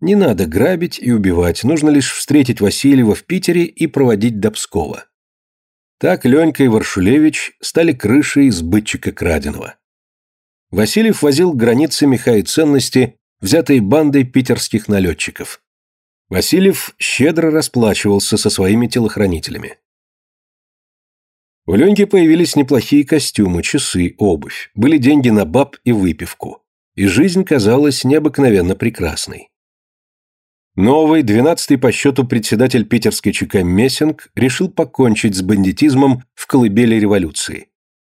Не надо грабить и убивать, нужно лишь встретить Васильева в Питере и проводить до Пскова. Так Ленька и Варшулевич стали крышей сбытчика краденого. Васильев возил к границе меха и ценности, взятые бандой питерских налетчиков. Васильев щедро расплачивался со своими телохранителями. У Леньки появились неплохие костюмы, часы, обувь, были деньги на баб и выпивку, и жизнь казалась необыкновенно прекрасной. Новый, двенадцатый по счету председатель питерской ЧК Мессинг решил покончить с бандитизмом в колыбели революции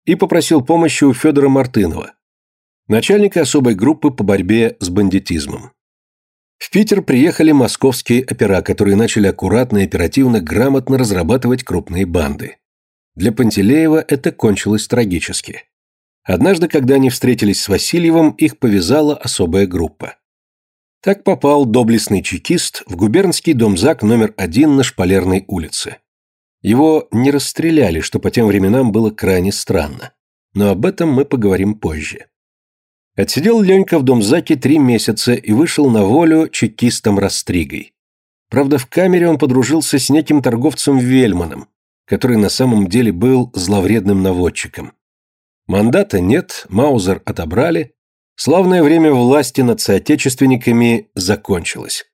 и попросил помощи у Федора Мартынова, начальника особой группы по борьбе с бандитизмом. В Питер приехали московские опера, которые начали аккуратно и оперативно грамотно разрабатывать крупные банды. Для Пантелеева это кончилось трагически. Однажды, когда они встретились с Васильевым, их повязала особая группа. Так попал доблестный чекист в губернский дом ЗАГ номер один на Шпалерной улице. Его не расстреляли, что по тем временам было крайне странно. Но об этом мы поговорим позже. Отсидел Ленька в Домзаке три месяца и вышел на волю чекистом Растригой. Правда, в камере он подружился с неким торговцем Вельманом, который на самом деле был зловредным наводчиком. Мандата нет, Маузер отобрали, славное время власти над соотечественниками закончилось.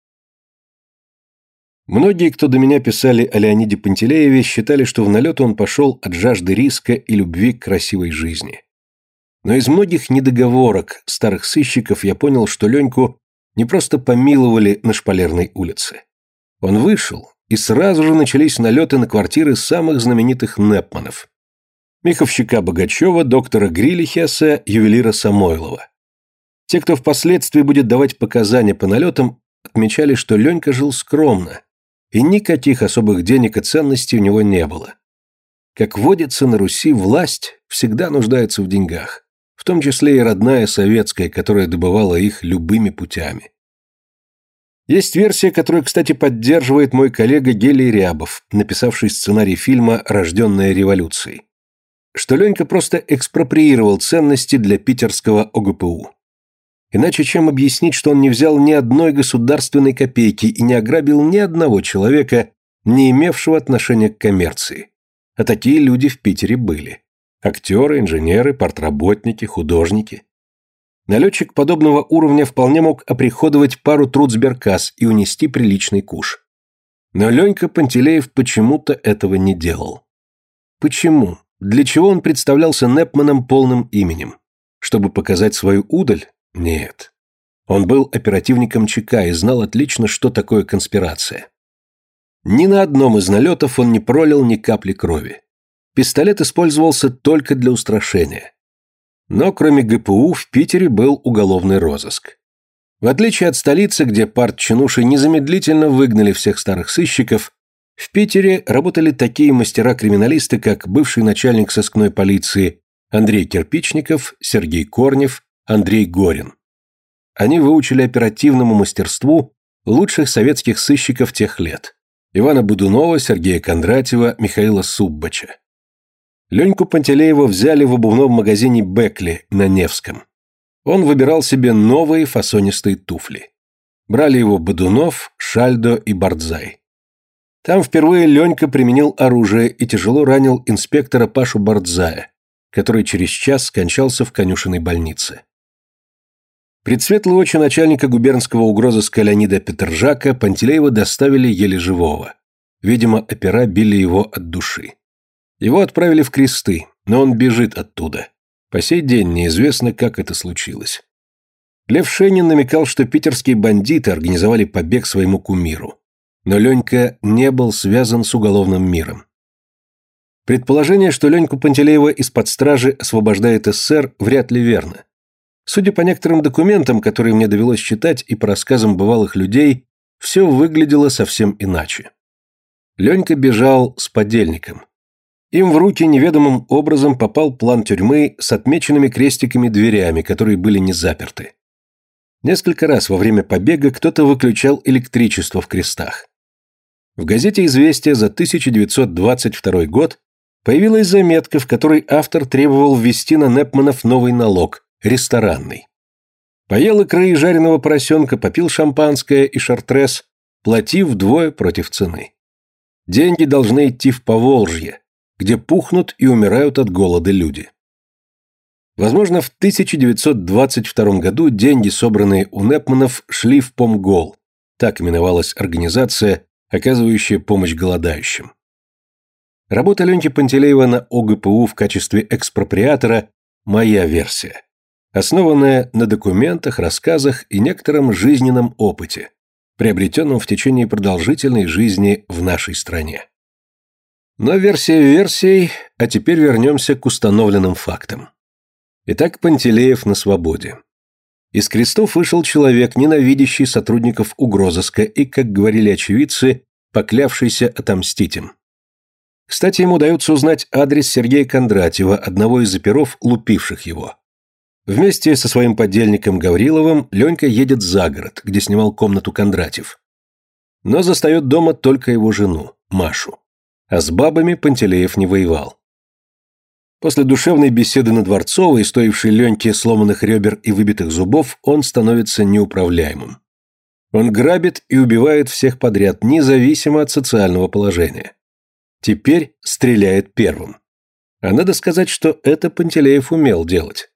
Многие, кто до меня писали о Леониде Пантелееве, считали, что в налет он пошел от жажды риска и любви к красивой жизни. Но из многих недоговорок старых сыщиков я понял, что Леньку не просто помиловали на Шпалерной улице. Он вышел, и сразу же начались налеты на квартиры самых знаменитых Непманов. Миховщика Богачева, доктора Грилихеса, ювелира Самойлова. Те, кто впоследствии будет давать показания по налетам, отмечали, что Ленька жил скромно, и никаких особых денег и ценностей у него не было. Как водится на Руси, власть всегда нуждается в деньгах в том числе и родная советская, которая добывала их любыми путями. Есть версия, которую, кстати, поддерживает мой коллега Гелий Рябов, написавший сценарий фильма «Рожденная революцией», что Ленька просто экспроприировал ценности для питерского ОГПУ. Иначе чем объяснить, что он не взял ни одной государственной копейки и не ограбил ни одного человека, не имевшего отношения к коммерции? А такие люди в Питере были. Актеры, инженеры, портработники, художники. Налетчик подобного уровня вполне мог оприходовать пару трудсберкас и унести приличный куш. Но Ленька Пантелеев почему-то этого не делал. Почему? Для чего он представлялся Непманом полным именем? Чтобы показать свою удаль? Нет. Он был оперативником ЧК и знал отлично, что такое конспирация. Ни на одном из налетов он не пролил ни капли крови. Пистолет использовался только для устрашения. Но кроме ГПУ в Питере был уголовный розыск. В отличие от столицы, где партчинуши незамедлительно выгнали всех старых сыщиков, в Питере работали такие мастера-криминалисты, как бывший начальник сыскной полиции Андрей Кирпичников, Сергей Корнев, Андрей Горин. Они выучили оперативному мастерству лучших советских сыщиков тех лет. Ивана Будунова, Сергея Кондратьева, Михаила Суббача. Леньку Пантелеева взяли в обувном магазине Бекли на Невском. Он выбирал себе новые фасонистые туфли. Брали его Бодунов, Шальдо и Бардзай. Там впервые Ленька применил оружие и тяжело ранил инспектора Пашу Бардзая, который через час скончался в конюшенной больнице. Предсветлые очи начальника губернского угрозыска Леонида Петержака Пантелеева доставили еле живого. Видимо, опера били его от души. Его отправили в кресты, но он бежит оттуда. По сей день неизвестно, как это случилось. Лев Шенин намекал, что питерские бандиты организовали побег своему кумиру. Но Ленька не был связан с уголовным миром. Предположение, что Леньку Пантелеева из-под стражи освобождает СССР, вряд ли верно. Судя по некоторым документам, которые мне довелось читать, и по рассказам бывалых людей, все выглядело совсем иначе. Ленька бежал с подельником. Им в руки неведомым образом попал план тюрьмы с отмеченными крестиками дверями, которые были не заперты. Несколько раз во время побега кто-то выключал электричество в крестах. В газете «Известия» за 1922 год появилась заметка, в которой автор требовал ввести на Непманов новый налог – ресторанный. Поел икры и жареного поросенка, попил шампанское и шартрес, платив вдвое против цены. Деньги должны идти в Поволжье, где пухнут и умирают от голода люди. Возможно, в 1922 году деньги, собранные у Непманов, шли в Помгол, так именовалась организация, оказывающая помощь голодающим. Работа Леньки Пантелеева на ОГПУ в качестве экспроприатора – моя версия, основанная на документах, рассказах и некотором жизненном опыте, приобретенном в течение продолжительной жизни в нашей стране. Но версия версией, а теперь вернемся к установленным фактам. Итак, Пантелеев на свободе. Из крестов вышел человек, ненавидящий сотрудников угрозыска и, как говорили очевидцы, поклявшийся отомстить им. Кстати, ему удается узнать адрес Сергея Кондратьева, одного из оперов, лупивших его. Вместе со своим подельником Гавриловым Ленька едет за город, где снимал комнату Кондратьев. Но застает дома только его жену, Машу. А с бабами Пантелеев не воевал. После душевной беседы на Дворцовой, стоившей Леньке сломанных ребер и выбитых зубов, он становится неуправляемым. Он грабит и убивает всех подряд, независимо от социального положения. Теперь стреляет первым. А надо сказать, что это Пантелеев умел делать.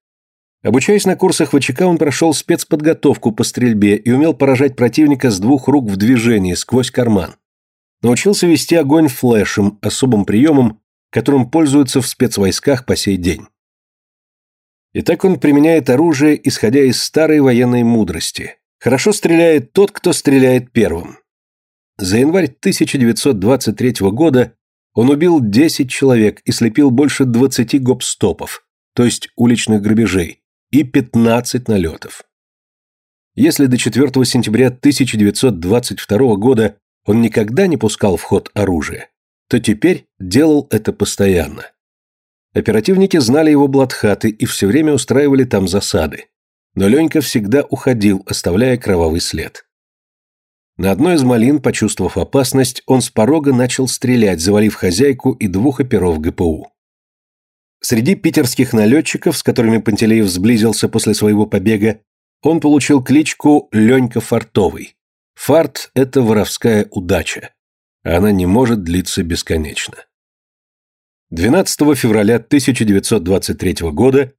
Обучаясь на курсах ВЧК, он прошел спецподготовку по стрельбе и умел поражать противника с двух рук в движении, сквозь карман. Научился вести огонь флешем, особым приемом, которым пользуются в спецвойсках по сей день. И так он применяет оружие, исходя из старой военной мудрости. Хорошо стреляет тот, кто стреляет первым. За январь 1923 года он убил 10 человек и слепил больше 20 гоп-стопов, то есть уличных грабежей, и 15 налетов. Если до 4 сентября 1922 года он никогда не пускал в ход оружие, то теперь делал это постоянно. Оперативники знали его блатхаты и все время устраивали там засады. Но Ленька всегда уходил, оставляя кровавый след. На одной из малин, почувствовав опасность, он с порога начал стрелять, завалив хозяйку и двух оперов ГПУ. Среди питерских налетчиков, с которыми Пантелеев сблизился после своего побега, он получил кличку Ленька Фартовый. Фарт – это воровская удача. Она не может длиться бесконечно. 12 февраля 1923 года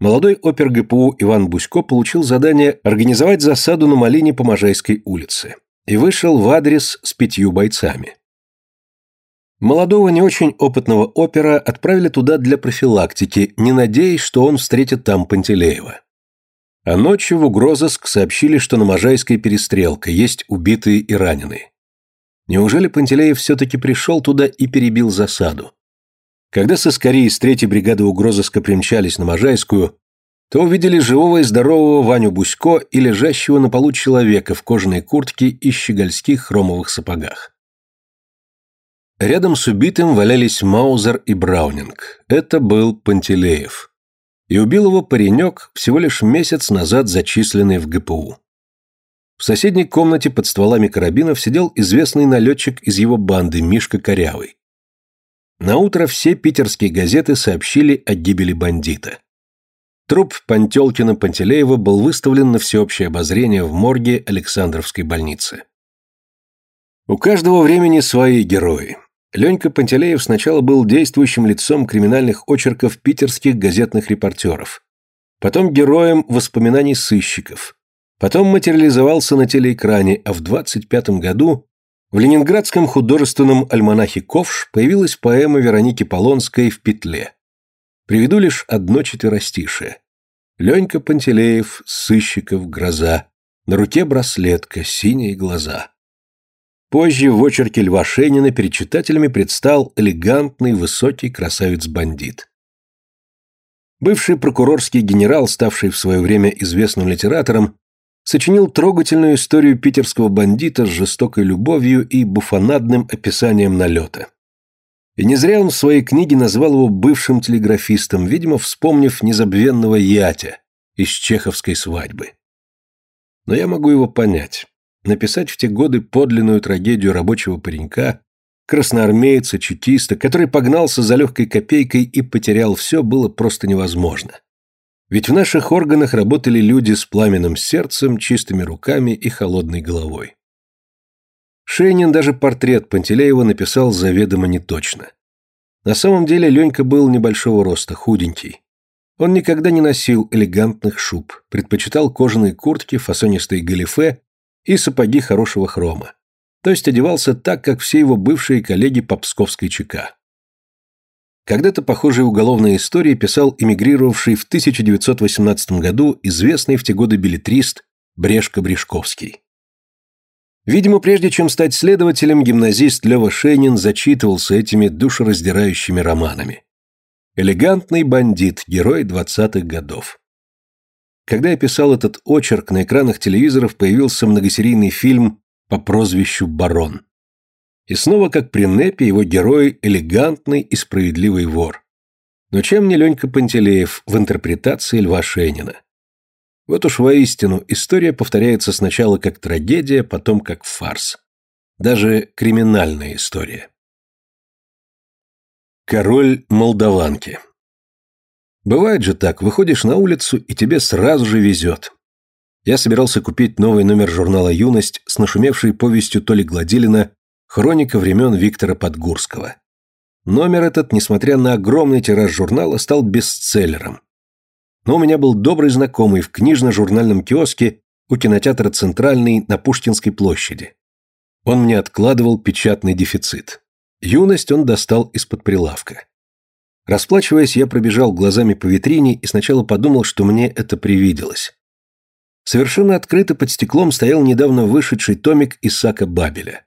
молодой опер ГПУ Иван Бусько получил задание организовать засаду на Малине по Можайской улице и вышел в адрес с пятью бойцами. Молодого, не очень опытного опера отправили туда для профилактики, не надеясь, что он встретит там Пантелеева. А ночью в угрозыск сообщили, что на Можайской перестрелка, есть убитые и раненые. Неужели Пантелеев все-таки пришел туда и перебил засаду? Когда соскари из третьей бригады угрозыска примчались на Можайскую, то увидели живого и здорового Ваню Бусько и лежащего на полу человека в кожаной куртке и щегольских хромовых сапогах. Рядом с убитым валялись Маузер и Браунинг. Это был Пантелеев. И убил его паренек, всего лишь месяц назад зачисленный в ГПУ. В соседней комнате под стволами карабинов сидел известный налетчик из его банды Мишка Корявый. На утро все питерские газеты сообщили о гибели бандита. Труп Пантелкина Пантелеева был выставлен на всеобщее обозрение в морге Александровской больницы. У каждого времени свои герои. Ленька Пантелеев сначала был действующим лицом криминальных очерков питерских газетных репортеров, потом героем воспоминаний сыщиков, потом материализовался на телеэкране, а в 25 году в ленинградском художественном альманахе «Ковш» появилась поэма Вероники Полонской «В петле». Приведу лишь одно четверостишее. Ленька Пантелеев, сыщиков, гроза, на руке браслетка, синие глаза. Позже в очерке Льва Шенина перед читателями предстал элегантный, высокий красавец-бандит. Бывший прокурорский генерал, ставший в свое время известным литератором, сочинил трогательную историю питерского бандита с жестокой любовью и буфонадным описанием налета. И не зря он в своей книге назвал его бывшим телеграфистом, видимо, вспомнив незабвенного Ятя из чеховской свадьбы. Но я могу его понять написать в те годы подлинную трагедию рабочего паренька, красноармейца, чекиста, который погнался за легкой копейкой и потерял все, было просто невозможно. Ведь в наших органах работали люди с пламенным сердцем, чистыми руками и холодной головой. Шейнин даже портрет Пантелеева написал заведомо неточно. На самом деле Ленька был небольшого роста, худенький. Он никогда не носил элегантных шуб, предпочитал кожаные куртки, фасонистые галифе и сапоги хорошего хрома. То есть одевался так, как все его бывшие коллеги по Псковской ЧК. Когда-то похожие уголовные истории писал эмигрировавший в 1918 году известный в те годы билетрист Брешко-Брешковский. Видимо, прежде чем стать следователем, гимназист Лева Шейнин зачитывался этими душераздирающими романами. Элегантный бандит, герой двадцатых годов. Когда я писал этот очерк, на экранах телевизоров появился многосерийный фильм по прозвищу «Барон». И снова, как при Непе, его герой – элегантный и справедливый вор. Но чем не Ленька Пантелеев в интерпретации Льва Шенина? Вот уж воистину, история повторяется сначала как трагедия, потом как фарс. Даже криминальная история. Король Молдаванки Бывает же так, выходишь на улицу, и тебе сразу же везет. Я собирался купить новый номер журнала «Юность» с нашумевшей повестью Толи Гладилина «Хроника времен Виктора Подгурского». Номер этот, несмотря на огромный тираж журнала, стал бестселлером. Но у меня был добрый знакомый в книжно-журнальном киоске у кинотеатра «Центральный» на Пушкинской площади. Он мне откладывал печатный дефицит. Юность он достал из-под прилавка. Расплачиваясь, я пробежал глазами по витрине и сначала подумал, что мне это привиделось. Совершенно открыто под стеклом стоял недавно вышедший томик Исака Бабеля.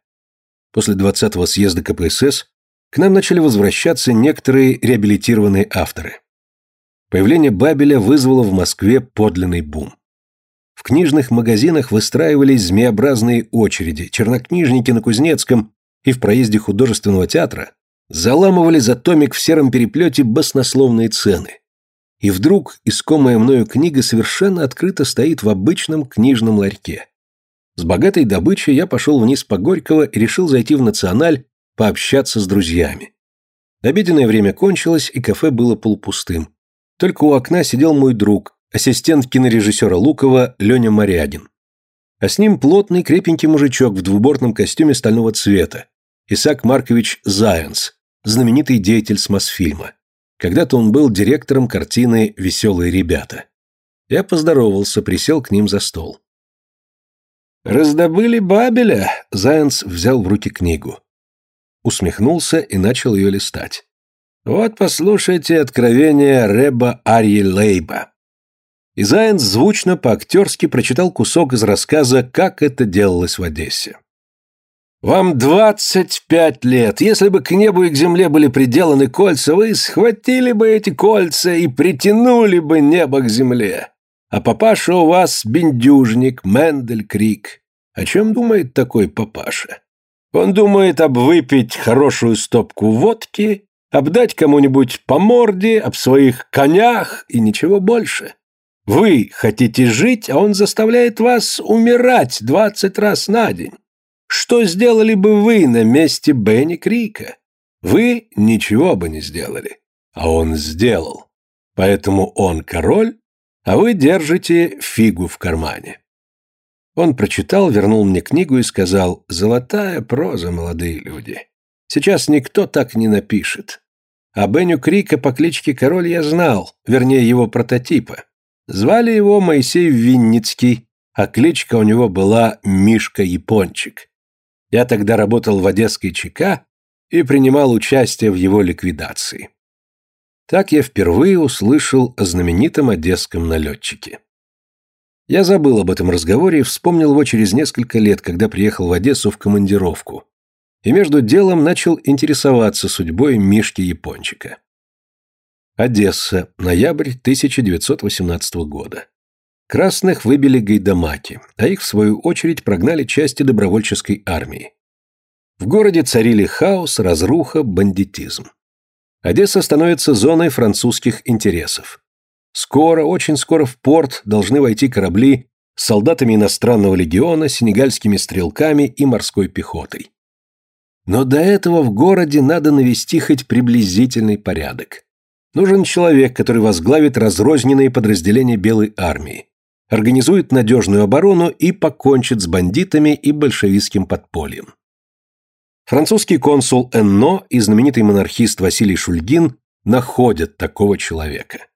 После 20-го съезда КПСС к нам начали возвращаться некоторые реабилитированные авторы. Появление Бабеля вызвало в Москве подлинный бум. В книжных магазинах выстраивались змеобразные очереди, чернокнижники на Кузнецком и в проезде художественного театра заламывали за томик в сером переплете баснословные цены. И вдруг искомая мною книга совершенно открыто стоит в обычном книжном ларьке. С богатой добычей я пошел вниз по Горького и решил зайти в Националь пообщаться с друзьями. Обеденное время кончилось, и кафе было полупустым. Только у окна сидел мой друг, ассистент кинорежиссера Лукова Леня Морягин. А с ним плотный крепенький мужичок в двубортном костюме стального цвета, Исаак Маркович Зайенс, знаменитый деятель с Мосфильма. Когда-то он был директором картины «Веселые ребята». Я поздоровался, присел к ним за стол. «Раздобыли Бабеля?» – Зайенс взял в руки книгу. Усмехнулся и начал ее листать. «Вот послушайте откровение Реба Арьи Лейба». И Зайенс звучно по-актерски прочитал кусок из рассказа «Как это делалось в Одессе». Вам двадцать пять лет. Если бы к небу и к земле были приделаны кольца, вы схватили бы эти кольца и притянули бы небо к земле. А папаша у вас бендюжник, Мендель Крик. О чем думает такой папаша? Он думает об выпить хорошую стопку водки, обдать кому-нибудь по морде, об своих конях и ничего больше. Вы хотите жить, а он заставляет вас умирать двадцать раз на день. Что сделали бы вы на месте Бенни Крика? Вы ничего бы не сделали, а он сделал. Поэтому он король, а вы держите фигу в кармане. Он прочитал, вернул мне книгу и сказал «Золотая проза, молодые люди». Сейчас никто так не напишет. А Беню Крика по кличке Король я знал, вернее его прототипа. Звали его Моисей Винницкий, а кличка у него была Мишка Япончик. Я тогда работал в Одесской ЧК и принимал участие в его ликвидации. Так я впервые услышал о знаменитом одесском налетчике. Я забыл об этом разговоре и вспомнил его через несколько лет, когда приехал в Одессу в командировку. И между делом начал интересоваться судьбой Мишки Япончика. Одесса, ноябрь 1918 года. Красных выбили гайдамаки, а их, в свою очередь, прогнали части добровольческой армии. В городе царили хаос, разруха, бандитизм. Одесса становится зоной французских интересов. Скоро, очень скоро в порт должны войти корабли с солдатами иностранного легиона, сенегальскими стрелками и морской пехотой. Но до этого в городе надо навести хоть приблизительный порядок. Нужен человек, который возглавит разрозненные подразделения Белой армии, организует надежную оборону и покончит с бандитами и большевистским подпольем. Французский консул Энно и знаменитый монархист Василий Шульгин находят такого человека.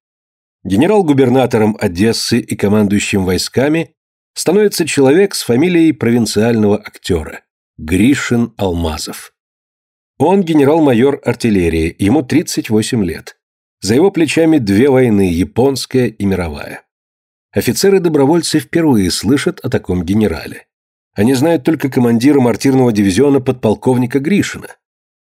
Генерал-губернатором Одессы и командующим войсками становится человек с фамилией провинциального актера – Гришин Алмазов. Он генерал-майор артиллерии, ему 38 лет. За его плечами две войны – японская и мировая. Офицеры-добровольцы впервые слышат о таком генерале. Они знают только командира мартирного дивизиона подполковника Гришина.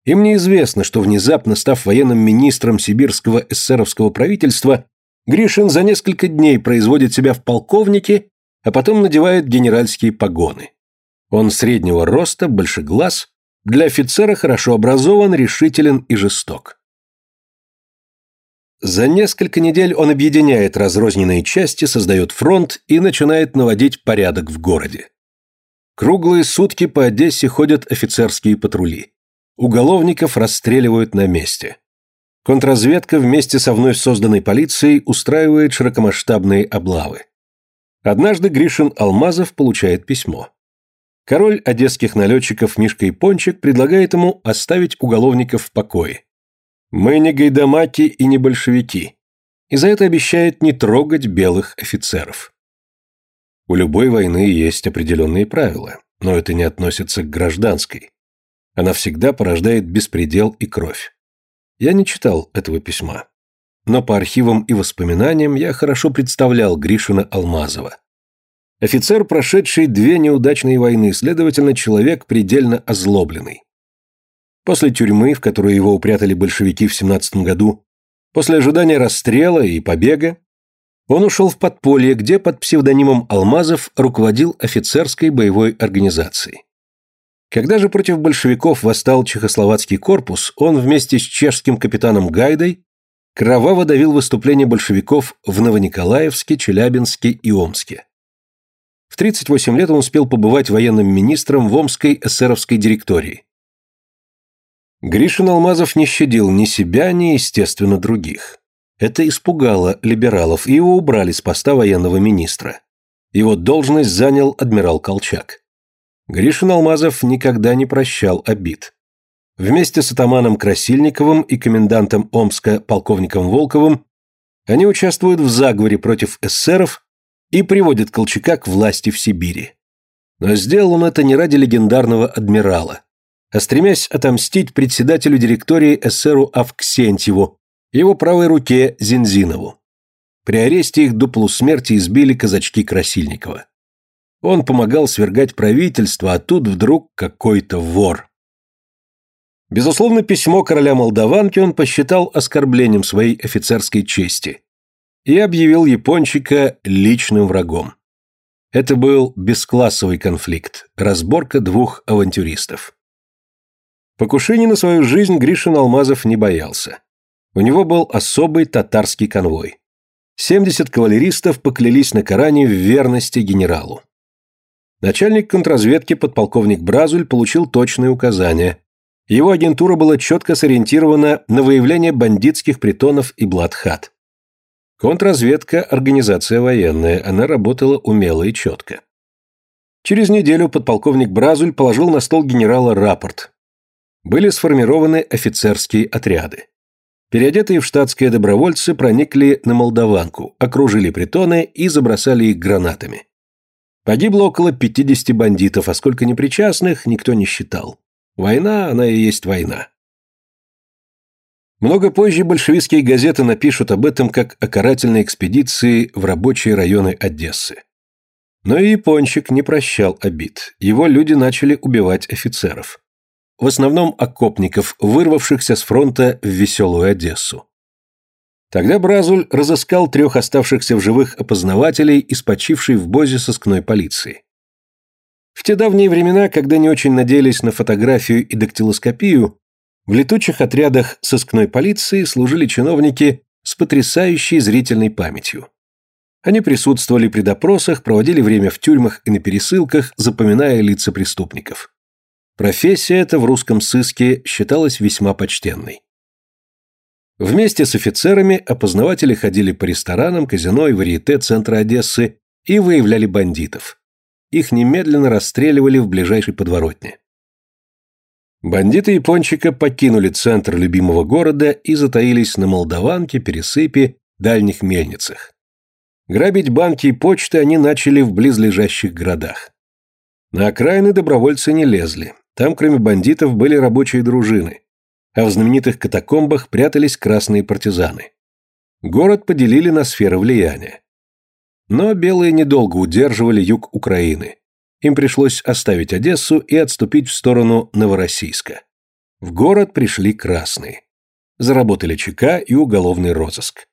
Им неизвестно, что внезапно став военным министром сибирского эсеровского правительства, Гришин за несколько дней производит себя в полковнике, а потом надевает генеральские погоны. Он среднего роста, большеглаз, для офицера хорошо образован, решителен и жесток. За несколько недель он объединяет разрозненные части, создает фронт и начинает наводить порядок в городе. Круглые сутки по Одессе ходят офицерские патрули. Уголовников расстреливают на месте. Контрразведка вместе со вновь созданной полицией устраивает широкомасштабные облавы. Однажды Гришин Алмазов получает письмо. Король одесских налетчиков Мишка Япончик предлагает ему оставить уголовников в покое. «Мы не гайдамаки и не большевики», и за это обещает не трогать белых офицеров. У любой войны есть определенные правила, но это не относится к гражданской. Она всегда порождает беспредел и кровь. Я не читал этого письма. Но по архивам и воспоминаниям я хорошо представлял Гришина Алмазова. Офицер, прошедший две неудачные войны, следовательно, человек предельно озлобленный. После тюрьмы, в которую его упрятали большевики в 17 году, после ожидания расстрела и побега, он ушел в подполье, где под псевдонимом Алмазов руководил офицерской боевой организацией. Когда же против большевиков восстал чехословацкий корпус, он вместе с чешским капитаном Гайдой кроваво давил выступления большевиков в Новониколаевске, Челябинске и Омске. В 38 лет он успел побывать военным министром в Омской эсеровской директории. Гришин Алмазов не щадил ни себя, ни, естественно, других. Это испугало либералов, и его убрали с поста военного министра. Его должность занял адмирал Колчак. Гришин Алмазов никогда не прощал обид. Вместе с атаманом Красильниковым и комендантом Омска полковником Волковым они участвуют в заговоре против эсеров и приводят Колчака к власти в Сибири. Но сделал он это не ради легендарного адмирала, а стремясь отомстить председателю директории эсеру Авксентьеву, его правой руке Зинзинову. При аресте их до полусмерти избили казачки Красильникова. Он помогал свергать правительство, а тут вдруг какой-то вор. Безусловно, письмо короля Молдаванки он посчитал оскорблением своей офицерской чести и объявил япончика личным врагом. Это был бесклассовый конфликт, разборка двух авантюристов. Покушений на свою жизнь Гришин Алмазов не боялся. У него был особый татарский конвой. 70 кавалеристов поклялись на Коране в верности генералу. Начальник контрразведки подполковник Бразуль получил точные указания. Его агентура была четко сориентирована на выявление бандитских притонов и блатхат. Контрразведка – организация военная, она работала умело и четко. Через неделю подполковник Бразуль положил на стол генерала рапорт. Были сформированы офицерские отряды. Переодетые в штатские добровольцы проникли на Молдаванку, окружили притоны и забросали их гранатами. Погибло около 50 бандитов, а сколько непричастных, никто не считал. Война, она и есть война. Много позже большевистские газеты напишут об этом как о карательной экспедиции в рабочие районы Одессы. Но и Япончик не прощал обид. Его люди начали убивать офицеров. В основном окопников, вырвавшихся с фронта в веселую Одессу. Тогда Бразуль разыскал трех оставшихся в живых опознавателей из в Бозе сыскной полиции. В те давние времена, когда не очень надеялись на фотографию и дактилоскопию, в летучих отрядах сыскной полиции служили чиновники с потрясающей зрительной памятью. Они присутствовали при допросах, проводили время в тюрьмах и на пересылках, запоминая лица преступников. Профессия эта в русском сыске считалась весьма почтенной. Вместе с офицерами опознаватели ходили по ресторанам, казино и варьете центра Одессы и выявляли бандитов. Их немедленно расстреливали в ближайшей подворотне. Бандиты Япончика покинули центр любимого города и затаились на Молдаванке, Пересыпе, дальних мельницах. Грабить банки и почты они начали в близлежащих городах. На окраины добровольцы не лезли. Там, кроме бандитов, были рабочие дружины а в знаменитых катакомбах прятались красные партизаны. Город поделили на сферы влияния. Но белые недолго удерживали юг Украины. Им пришлось оставить Одессу и отступить в сторону Новороссийска. В город пришли красные. Заработали ЧК и уголовный розыск.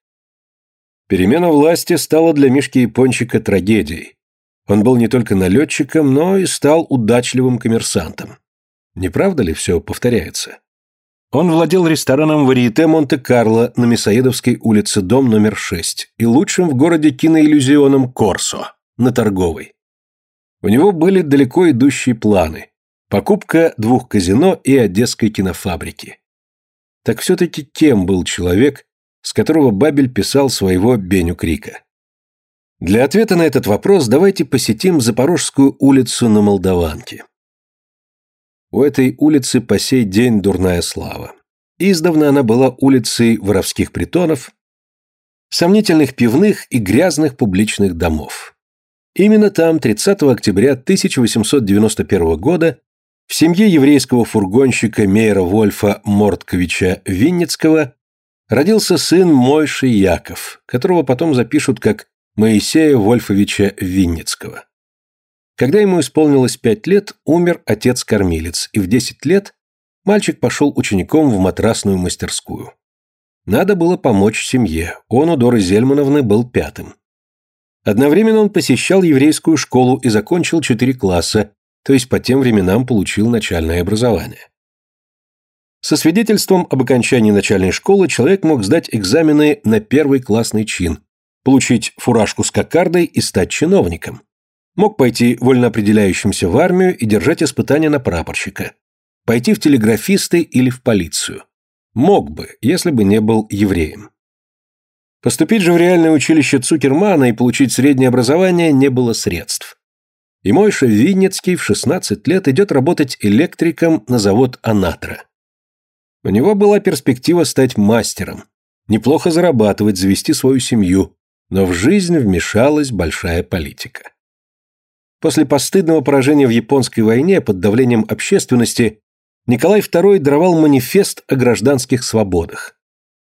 Перемена власти стала для Мишки Япончика трагедией. Он был не только налетчиком, но и стал удачливым коммерсантом. Не правда ли все повторяется? Он владел рестораном «Варьете Монте-Карло» на Мясоедовской улице, дом номер 6, и лучшим в городе киноиллюзионом «Корсо» на Торговой. У него были далеко идущие планы. Покупка двух казино и одесской кинофабрики. Так все-таки кем был человек, с которого Бабель писал своего Беню Крика? Для ответа на этот вопрос давайте посетим Запорожскую улицу на Молдаванке. У этой улицы по сей день дурная слава. Издавна она была улицей воровских притонов, сомнительных пивных и грязных публичных домов. Именно там 30 октября 1891 года в семье еврейского фургонщика Мейера Вольфа Мортковича Винницкого родился сын Мойши Яков, которого потом запишут как Моисея Вольфовича Винницкого. Когда ему исполнилось пять лет, умер отец-кормилец, и в десять лет мальчик пошел учеником в матрасную мастерскую. Надо было помочь семье, он у Доры Зельмановны был пятым. Одновременно он посещал еврейскую школу и закончил четыре класса, то есть по тем временам получил начальное образование. Со свидетельством об окончании начальной школы человек мог сдать экзамены на первый классный чин, получить фуражку с кокардой и стать чиновником. Мог пойти вольноопределяющимся в армию и держать испытания на прапорщика. Пойти в телеграфисты или в полицию. Мог бы, если бы не был евреем. Поступить же в реальное училище Цукермана и получить среднее образование не было средств. И Мойша Винницкий в 16 лет идет работать электриком на завод «Анатра». У него была перспектива стать мастером, неплохо зарабатывать, завести свою семью, но в жизнь вмешалась большая политика. После постыдного поражения в японской войне под давлением общественности Николай II даровал манифест о гражданских свободах.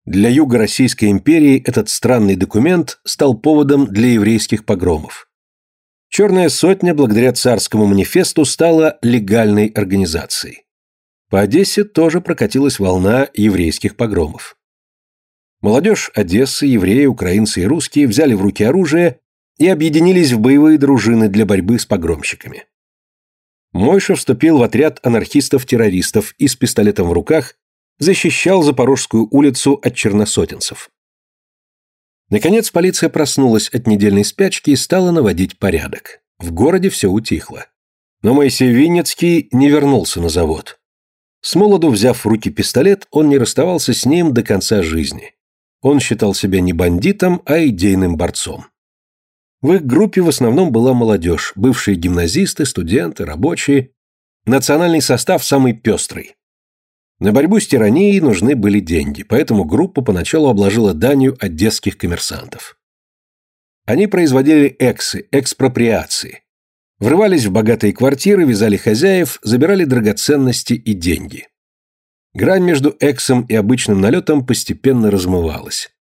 Для юга Российской империи этот странный документ стал поводом для еврейских погромов. Черная сотня, благодаря царскому манифесту, стала легальной организацией. По Одессе тоже прокатилась волна еврейских погромов. Молодежь Одессы, евреи, украинцы и русские взяли в руки оружие и объединились в боевые дружины для борьбы с погромщиками. Мойша вступил в отряд анархистов-террористов и с пистолетом в руках защищал Запорожскую улицу от черносотенцев. Наконец полиция проснулась от недельной спячки и стала наводить порядок. В городе все утихло. Но Моисей Винницкий не вернулся на завод. С молоду взяв в руки пистолет, он не расставался с ним до конца жизни. Он считал себя не бандитом, а идейным борцом. В их группе в основном была молодежь, бывшие гимназисты, студенты, рабочие. Национальный состав самый пестрый. На борьбу с тиранией нужны были деньги, поэтому группа поначалу обложила данью одесских коммерсантов. Они производили эксы, экспроприации. Врывались в богатые квартиры, вязали хозяев, забирали драгоценности и деньги. Грань между эксом и обычным налетом постепенно размывалась.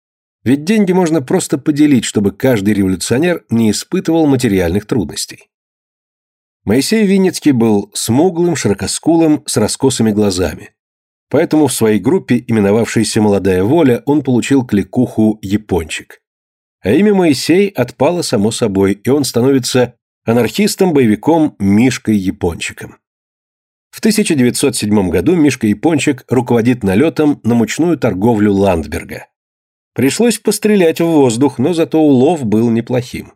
Ведь деньги можно просто поделить, чтобы каждый революционер не испытывал материальных трудностей. Моисей Винницкий был смуглым, широкоскулым, с раскосыми глазами. Поэтому в своей группе, именовавшейся «Молодая воля», он получил кликуху «Япончик». А имя Моисей отпало само собой, и он становится анархистом-боевиком Мишкой Япончиком. В 1907 году Мишка Япончик руководит налетом на мучную торговлю Ландберга. Пришлось пострелять в воздух, но зато улов был неплохим.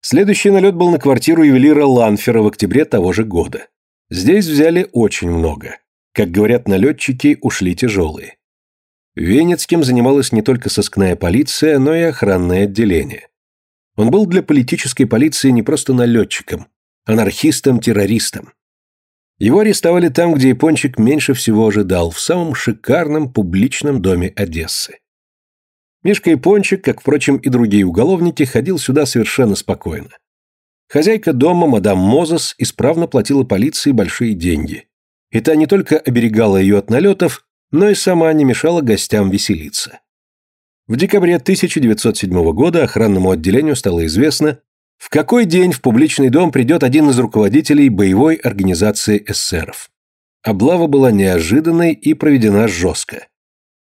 Следующий налет был на квартиру ювелира Ланфера в октябре того же года. Здесь взяли очень много. Как говорят налетчики, ушли тяжелые. Венецким занималась не только сыскная полиция, но и охранное отделение. Он был для политической полиции не просто налетчиком, анархистом-террористом. Его арестовали там, где Япончик меньше всего ожидал, в самом шикарном публичном доме Одессы. Мишка Япончик, как, впрочем, и другие уголовники, ходил сюда совершенно спокойно. Хозяйка дома, мадам Мозес, исправно платила полиции большие деньги. И та не только оберегала ее от налетов, но и сама не мешала гостям веселиться. В декабре 1907 года охранному отделению стало известно, в какой день в публичный дом придет один из руководителей боевой организации эсеров. Облава была неожиданной и проведена жестко.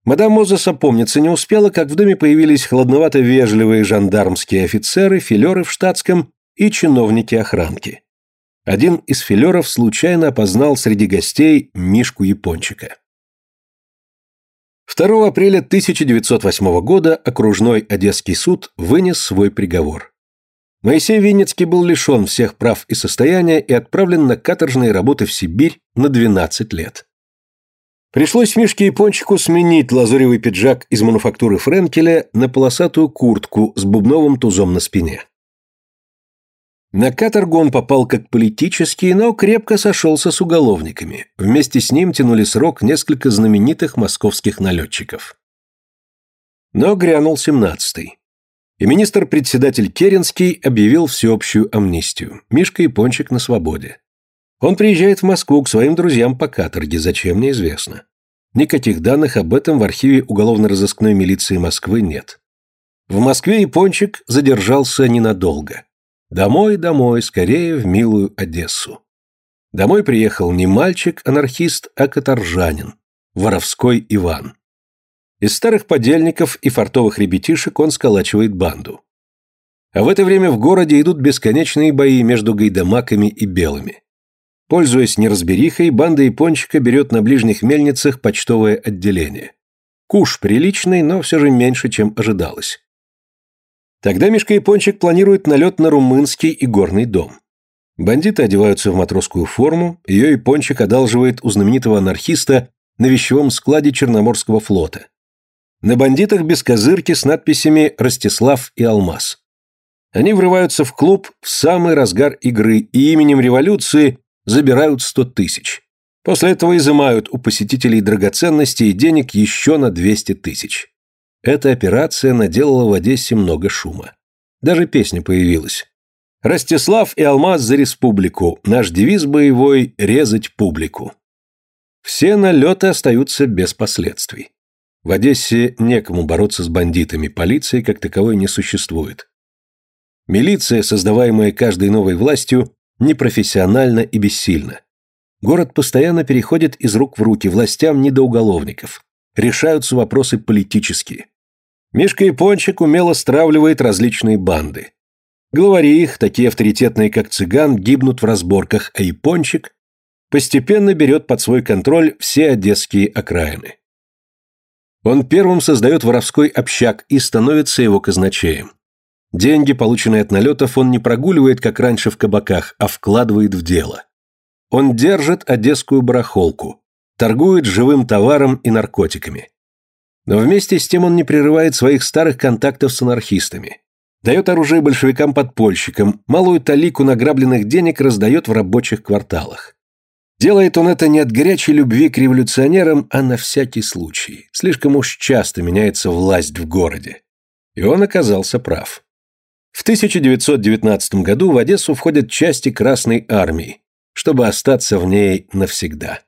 Мадам Мозес опомниться не успела, как в доме появились хладновато-вежливые жандармские офицеры, филеры в штатском и чиновники охранки. Один из филеров случайно опознал среди гостей Мишку Япончика. 2 апреля 1908 года окружной Одесский суд вынес свой приговор. Моисей Винницкий был лишен всех прав и состояния и отправлен на каторжные работы в Сибирь на 12 лет. Пришлось Мишке Япончику сменить лазуревый пиджак из мануфактуры Френкеля на полосатую куртку с бубновым тузом на спине. На каторгу он попал как политический, но крепко сошелся с уголовниками. Вместе с ним тянули срок несколько знаменитых московских налетчиков. Но грянул семнадцатый. И министр-председатель Керенский объявил всеобщую амнистию. Мишка Япончик на свободе. Он приезжает в Москву к своим друзьям по каторге, зачем неизвестно. Никаких данных об этом в архиве уголовно-розыскной милиции Москвы нет. В Москве Япончик задержался ненадолго. Домой, домой, скорее в милую Одессу. Домой приехал не мальчик-анархист, а каторжанин, воровской Иван. Из старых подельников и фартовых ребятишек он сколачивает банду. А в это время в городе идут бесконечные бои между гайдамаками и белыми. Пользуясь неразберихой, банда Япончика берет на ближних мельницах почтовое отделение. Куш приличный, но все же меньше, чем ожидалось. Тогда Мишка Япончик планирует налет на румынский и горный дом. Бандиты одеваются в матросскую форму, ее Япончик одалживает у знаменитого анархиста на вещевом складе Черноморского флота. На бандитах без козырки с надписями «Ростислав» и «Алмаз». Они врываются в клуб в самый разгар игры и именем революции забирают сто тысяч. После этого изымают у посетителей драгоценности и денег еще на 200 тысяч. Эта операция наделала в Одессе много шума. Даже песня появилась. «Ростислав и Алмаз за республику. Наш девиз боевой – резать публику». Все налеты остаются без последствий. В Одессе некому бороться с бандитами, полиции как таковой не существует. Милиция, создаваемая каждой новой властью, непрофессионально и бессильно. Город постоянно переходит из рук в руки властям не до уголовников. Решаются вопросы политические. Мишка Япончик умело стравливает различные банды. Главари их, такие авторитетные, как цыган, гибнут в разборках, а Япончик постепенно берет под свой контроль все одесские окраины. Он первым создает воровской общак и становится его казначеем. Деньги, полученные от налетов, он не прогуливает, как раньше в кабаках, а вкладывает в дело. Он держит одесскую барахолку, торгует живым товаром и наркотиками. Но вместе с тем он не прерывает своих старых контактов с анархистами. Дает оружие большевикам-подпольщикам, малую талику награбленных денег раздает в рабочих кварталах. Делает он это не от горячей любви к революционерам, а на всякий случай. Слишком уж часто меняется власть в городе. И он оказался прав. В 1919 году в Одессу входят части Красной Армии, чтобы остаться в ней навсегда.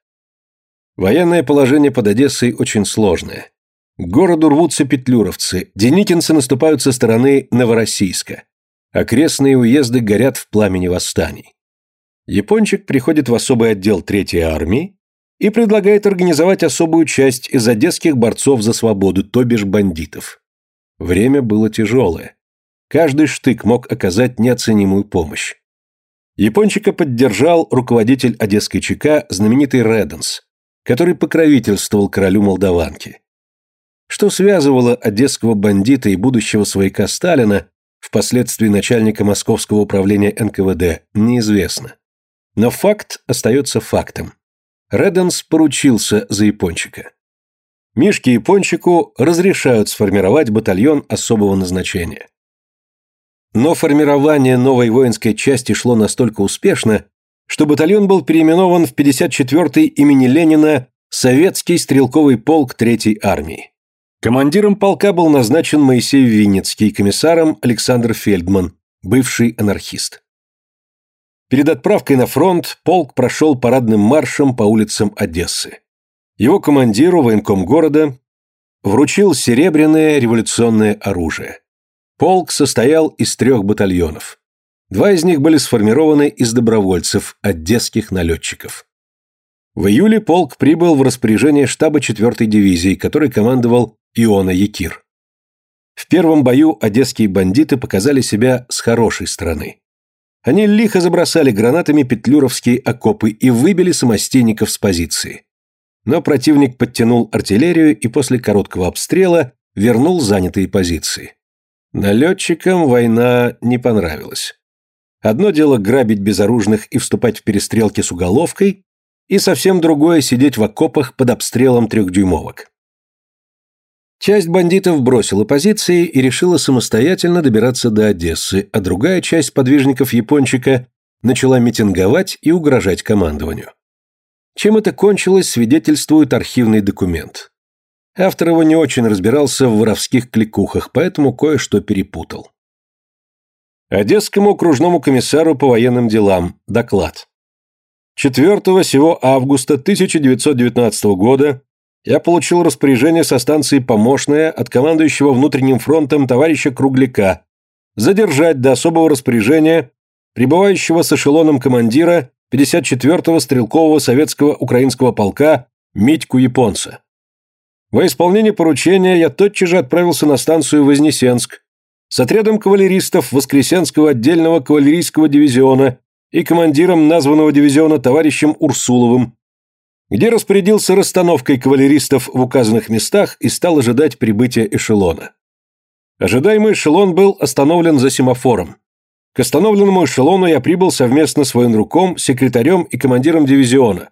Военное положение под Одессой очень сложное. К городу рвутся петлюровцы, деникинцы наступают со стороны Новороссийска. Окрестные уезды горят в пламени восстаний. Япончик приходит в особый отдел Третьей армии и предлагает организовать особую часть из одесских борцов за свободу, то бишь бандитов. Время было тяжелое. Каждый штык мог оказать неоценимую помощь. Япончика поддержал руководитель Одесской ЧК, знаменитый Реденс, который покровительствовал королю Молдаванки. Что связывало одесского бандита и будущего свояка Сталина, впоследствии начальника Московского управления НКВД, неизвестно. Но факт остается фактом. Реденс поручился за Япончика. Мишке Япончику разрешают сформировать батальон особого назначения. Но формирование новой воинской части шло настолько успешно, что батальон был переименован в 54-й имени Ленина Советский стрелковый полк Третьей армии. Командиром полка был назначен Моисей Винницкий, комиссаром Александр Фельдман, бывший анархист. Перед отправкой на фронт полк прошел парадным маршем по улицам Одессы. Его командиру, военком города, вручил серебряное революционное оружие. Полк состоял из трех батальонов. Два из них были сформированы из добровольцев, одесских налетчиков. В июле полк прибыл в распоряжение штаба 4-й дивизии, который командовал Иона Якир. В первом бою одесские бандиты показали себя с хорошей стороны. Они лихо забросали гранатами петлюровские окопы и выбили самостейников с позиции. Но противник подтянул артиллерию и после короткого обстрела вернул занятые позиции. Налетчикам война не понравилась. Одно дело грабить безоружных и вступать в перестрелки с уголовкой, и совсем другое сидеть в окопах под обстрелом трехдюймовок. Часть бандитов бросила позиции и решила самостоятельно добираться до Одессы, а другая часть подвижников Япончика начала митинговать и угрожать командованию. Чем это кончилось, свидетельствует архивный документ. Автор его не очень разбирался в воровских кликухах, поэтому кое-что перепутал. Одесскому окружному комиссару по военным делам доклад. 4 сего августа 1919 года я получил распоряжение со станции Помощная от командующего внутренним фронтом товарища Кругляка задержать до особого распоряжения прибывающего с эшелоном командира 54-го стрелкового советского украинского полка Митьку Японца. Во исполнение поручения я тотчас же отправился на станцию Вознесенск с отрядом кавалеристов Воскресенского отдельного кавалерийского дивизиона и командиром названного дивизиона товарищем Урсуловым, где распорядился расстановкой кавалеристов в указанных местах и стал ожидать прибытия эшелона. Ожидаемый эшелон был остановлен за семафором. К остановленному эшелону я прибыл совместно с военруком, секретарем и командиром дивизиона,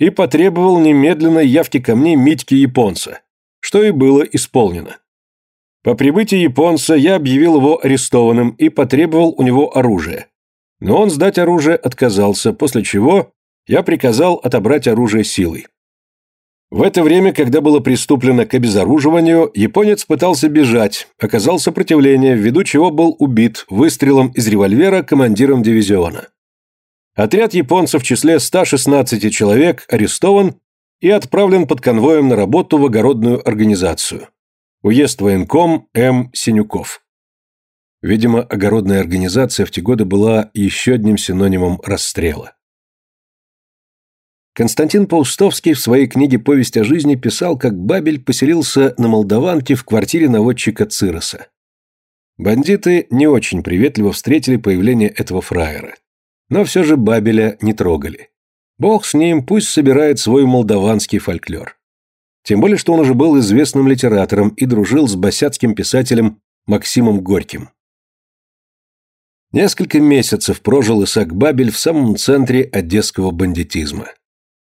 и потребовал немедленной явки ко мне Митьки Японца, что и было исполнено. По прибытии японца я объявил его арестованным и потребовал у него оружие. Но он сдать оружие отказался, после чего я приказал отобрать оружие силой. В это время, когда было приступлено к обезоруживанию, японец пытался бежать, оказал сопротивление, ввиду чего был убит выстрелом из револьвера командиром дивизиона. Отряд японцев в числе 116 человек арестован и отправлен под конвоем на работу в огородную организацию. Уезд военком М. Синюков. Видимо, огородная организация в те годы была еще одним синонимом расстрела. Константин Паустовский в своей книге «Повесть о жизни» писал, как Бабель поселился на Молдаванке в квартире наводчика Цироса. Бандиты не очень приветливо встретили появление этого фраера. Но все же Бабеля не трогали. Бог с ним, пусть собирает свой молдаванский фольклор. Тем более, что он уже был известным литератором и дружил с босяцким писателем Максимом Горьким. Несколько месяцев прожил Исаак Бабель в самом центре одесского бандитизма.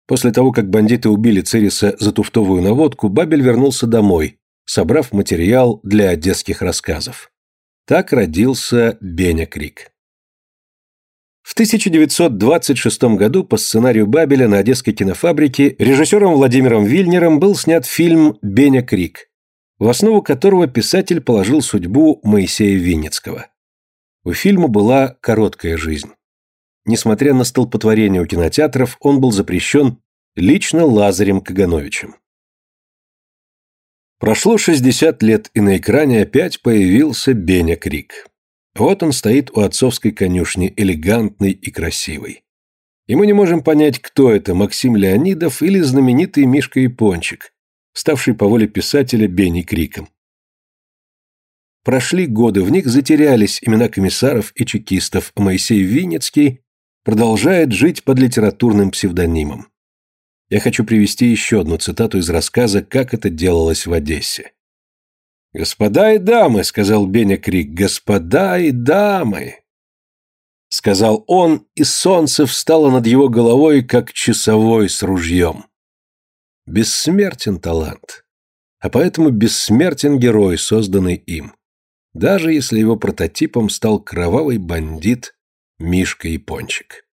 После того, как бандиты убили Цириса за туфтовую наводку, Бабель вернулся домой, собрав материал для одесских рассказов. Так родился Беня Крик. В 1926 году по сценарию Бабеля на Одесской кинофабрике режиссером Владимиром Вильнером был снят фильм «Беня Крик», в основу которого писатель положил судьбу Моисея Винницкого. У фильма была короткая жизнь. Несмотря на столпотворение у кинотеатров, он был запрещен лично Лазарем Кагановичем. Прошло 60 лет, и на экране опять появился Беня Крик. Вот он стоит у отцовской конюшни, элегантный и красивый. И мы не можем понять, кто это, Максим Леонидов или знаменитый Мишка Япончик, ставший по воле писателя Бенни Криком. Прошли годы, в них затерялись имена комиссаров и чекистов, а Моисей Винницкий продолжает жить под литературным псевдонимом. Я хочу привести еще одну цитату из рассказа «Как это делалось в Одессе». «Господа и дамы», — сказал Беня Крик, — «господа и дамы». Сказал он, и солнце встало над его головой, как часовой с ружьем. Бессмертен талант, а поэтому бессмертен герой, созданный им, даже если его прототипом стал кровавый бандит Мишка Япончик.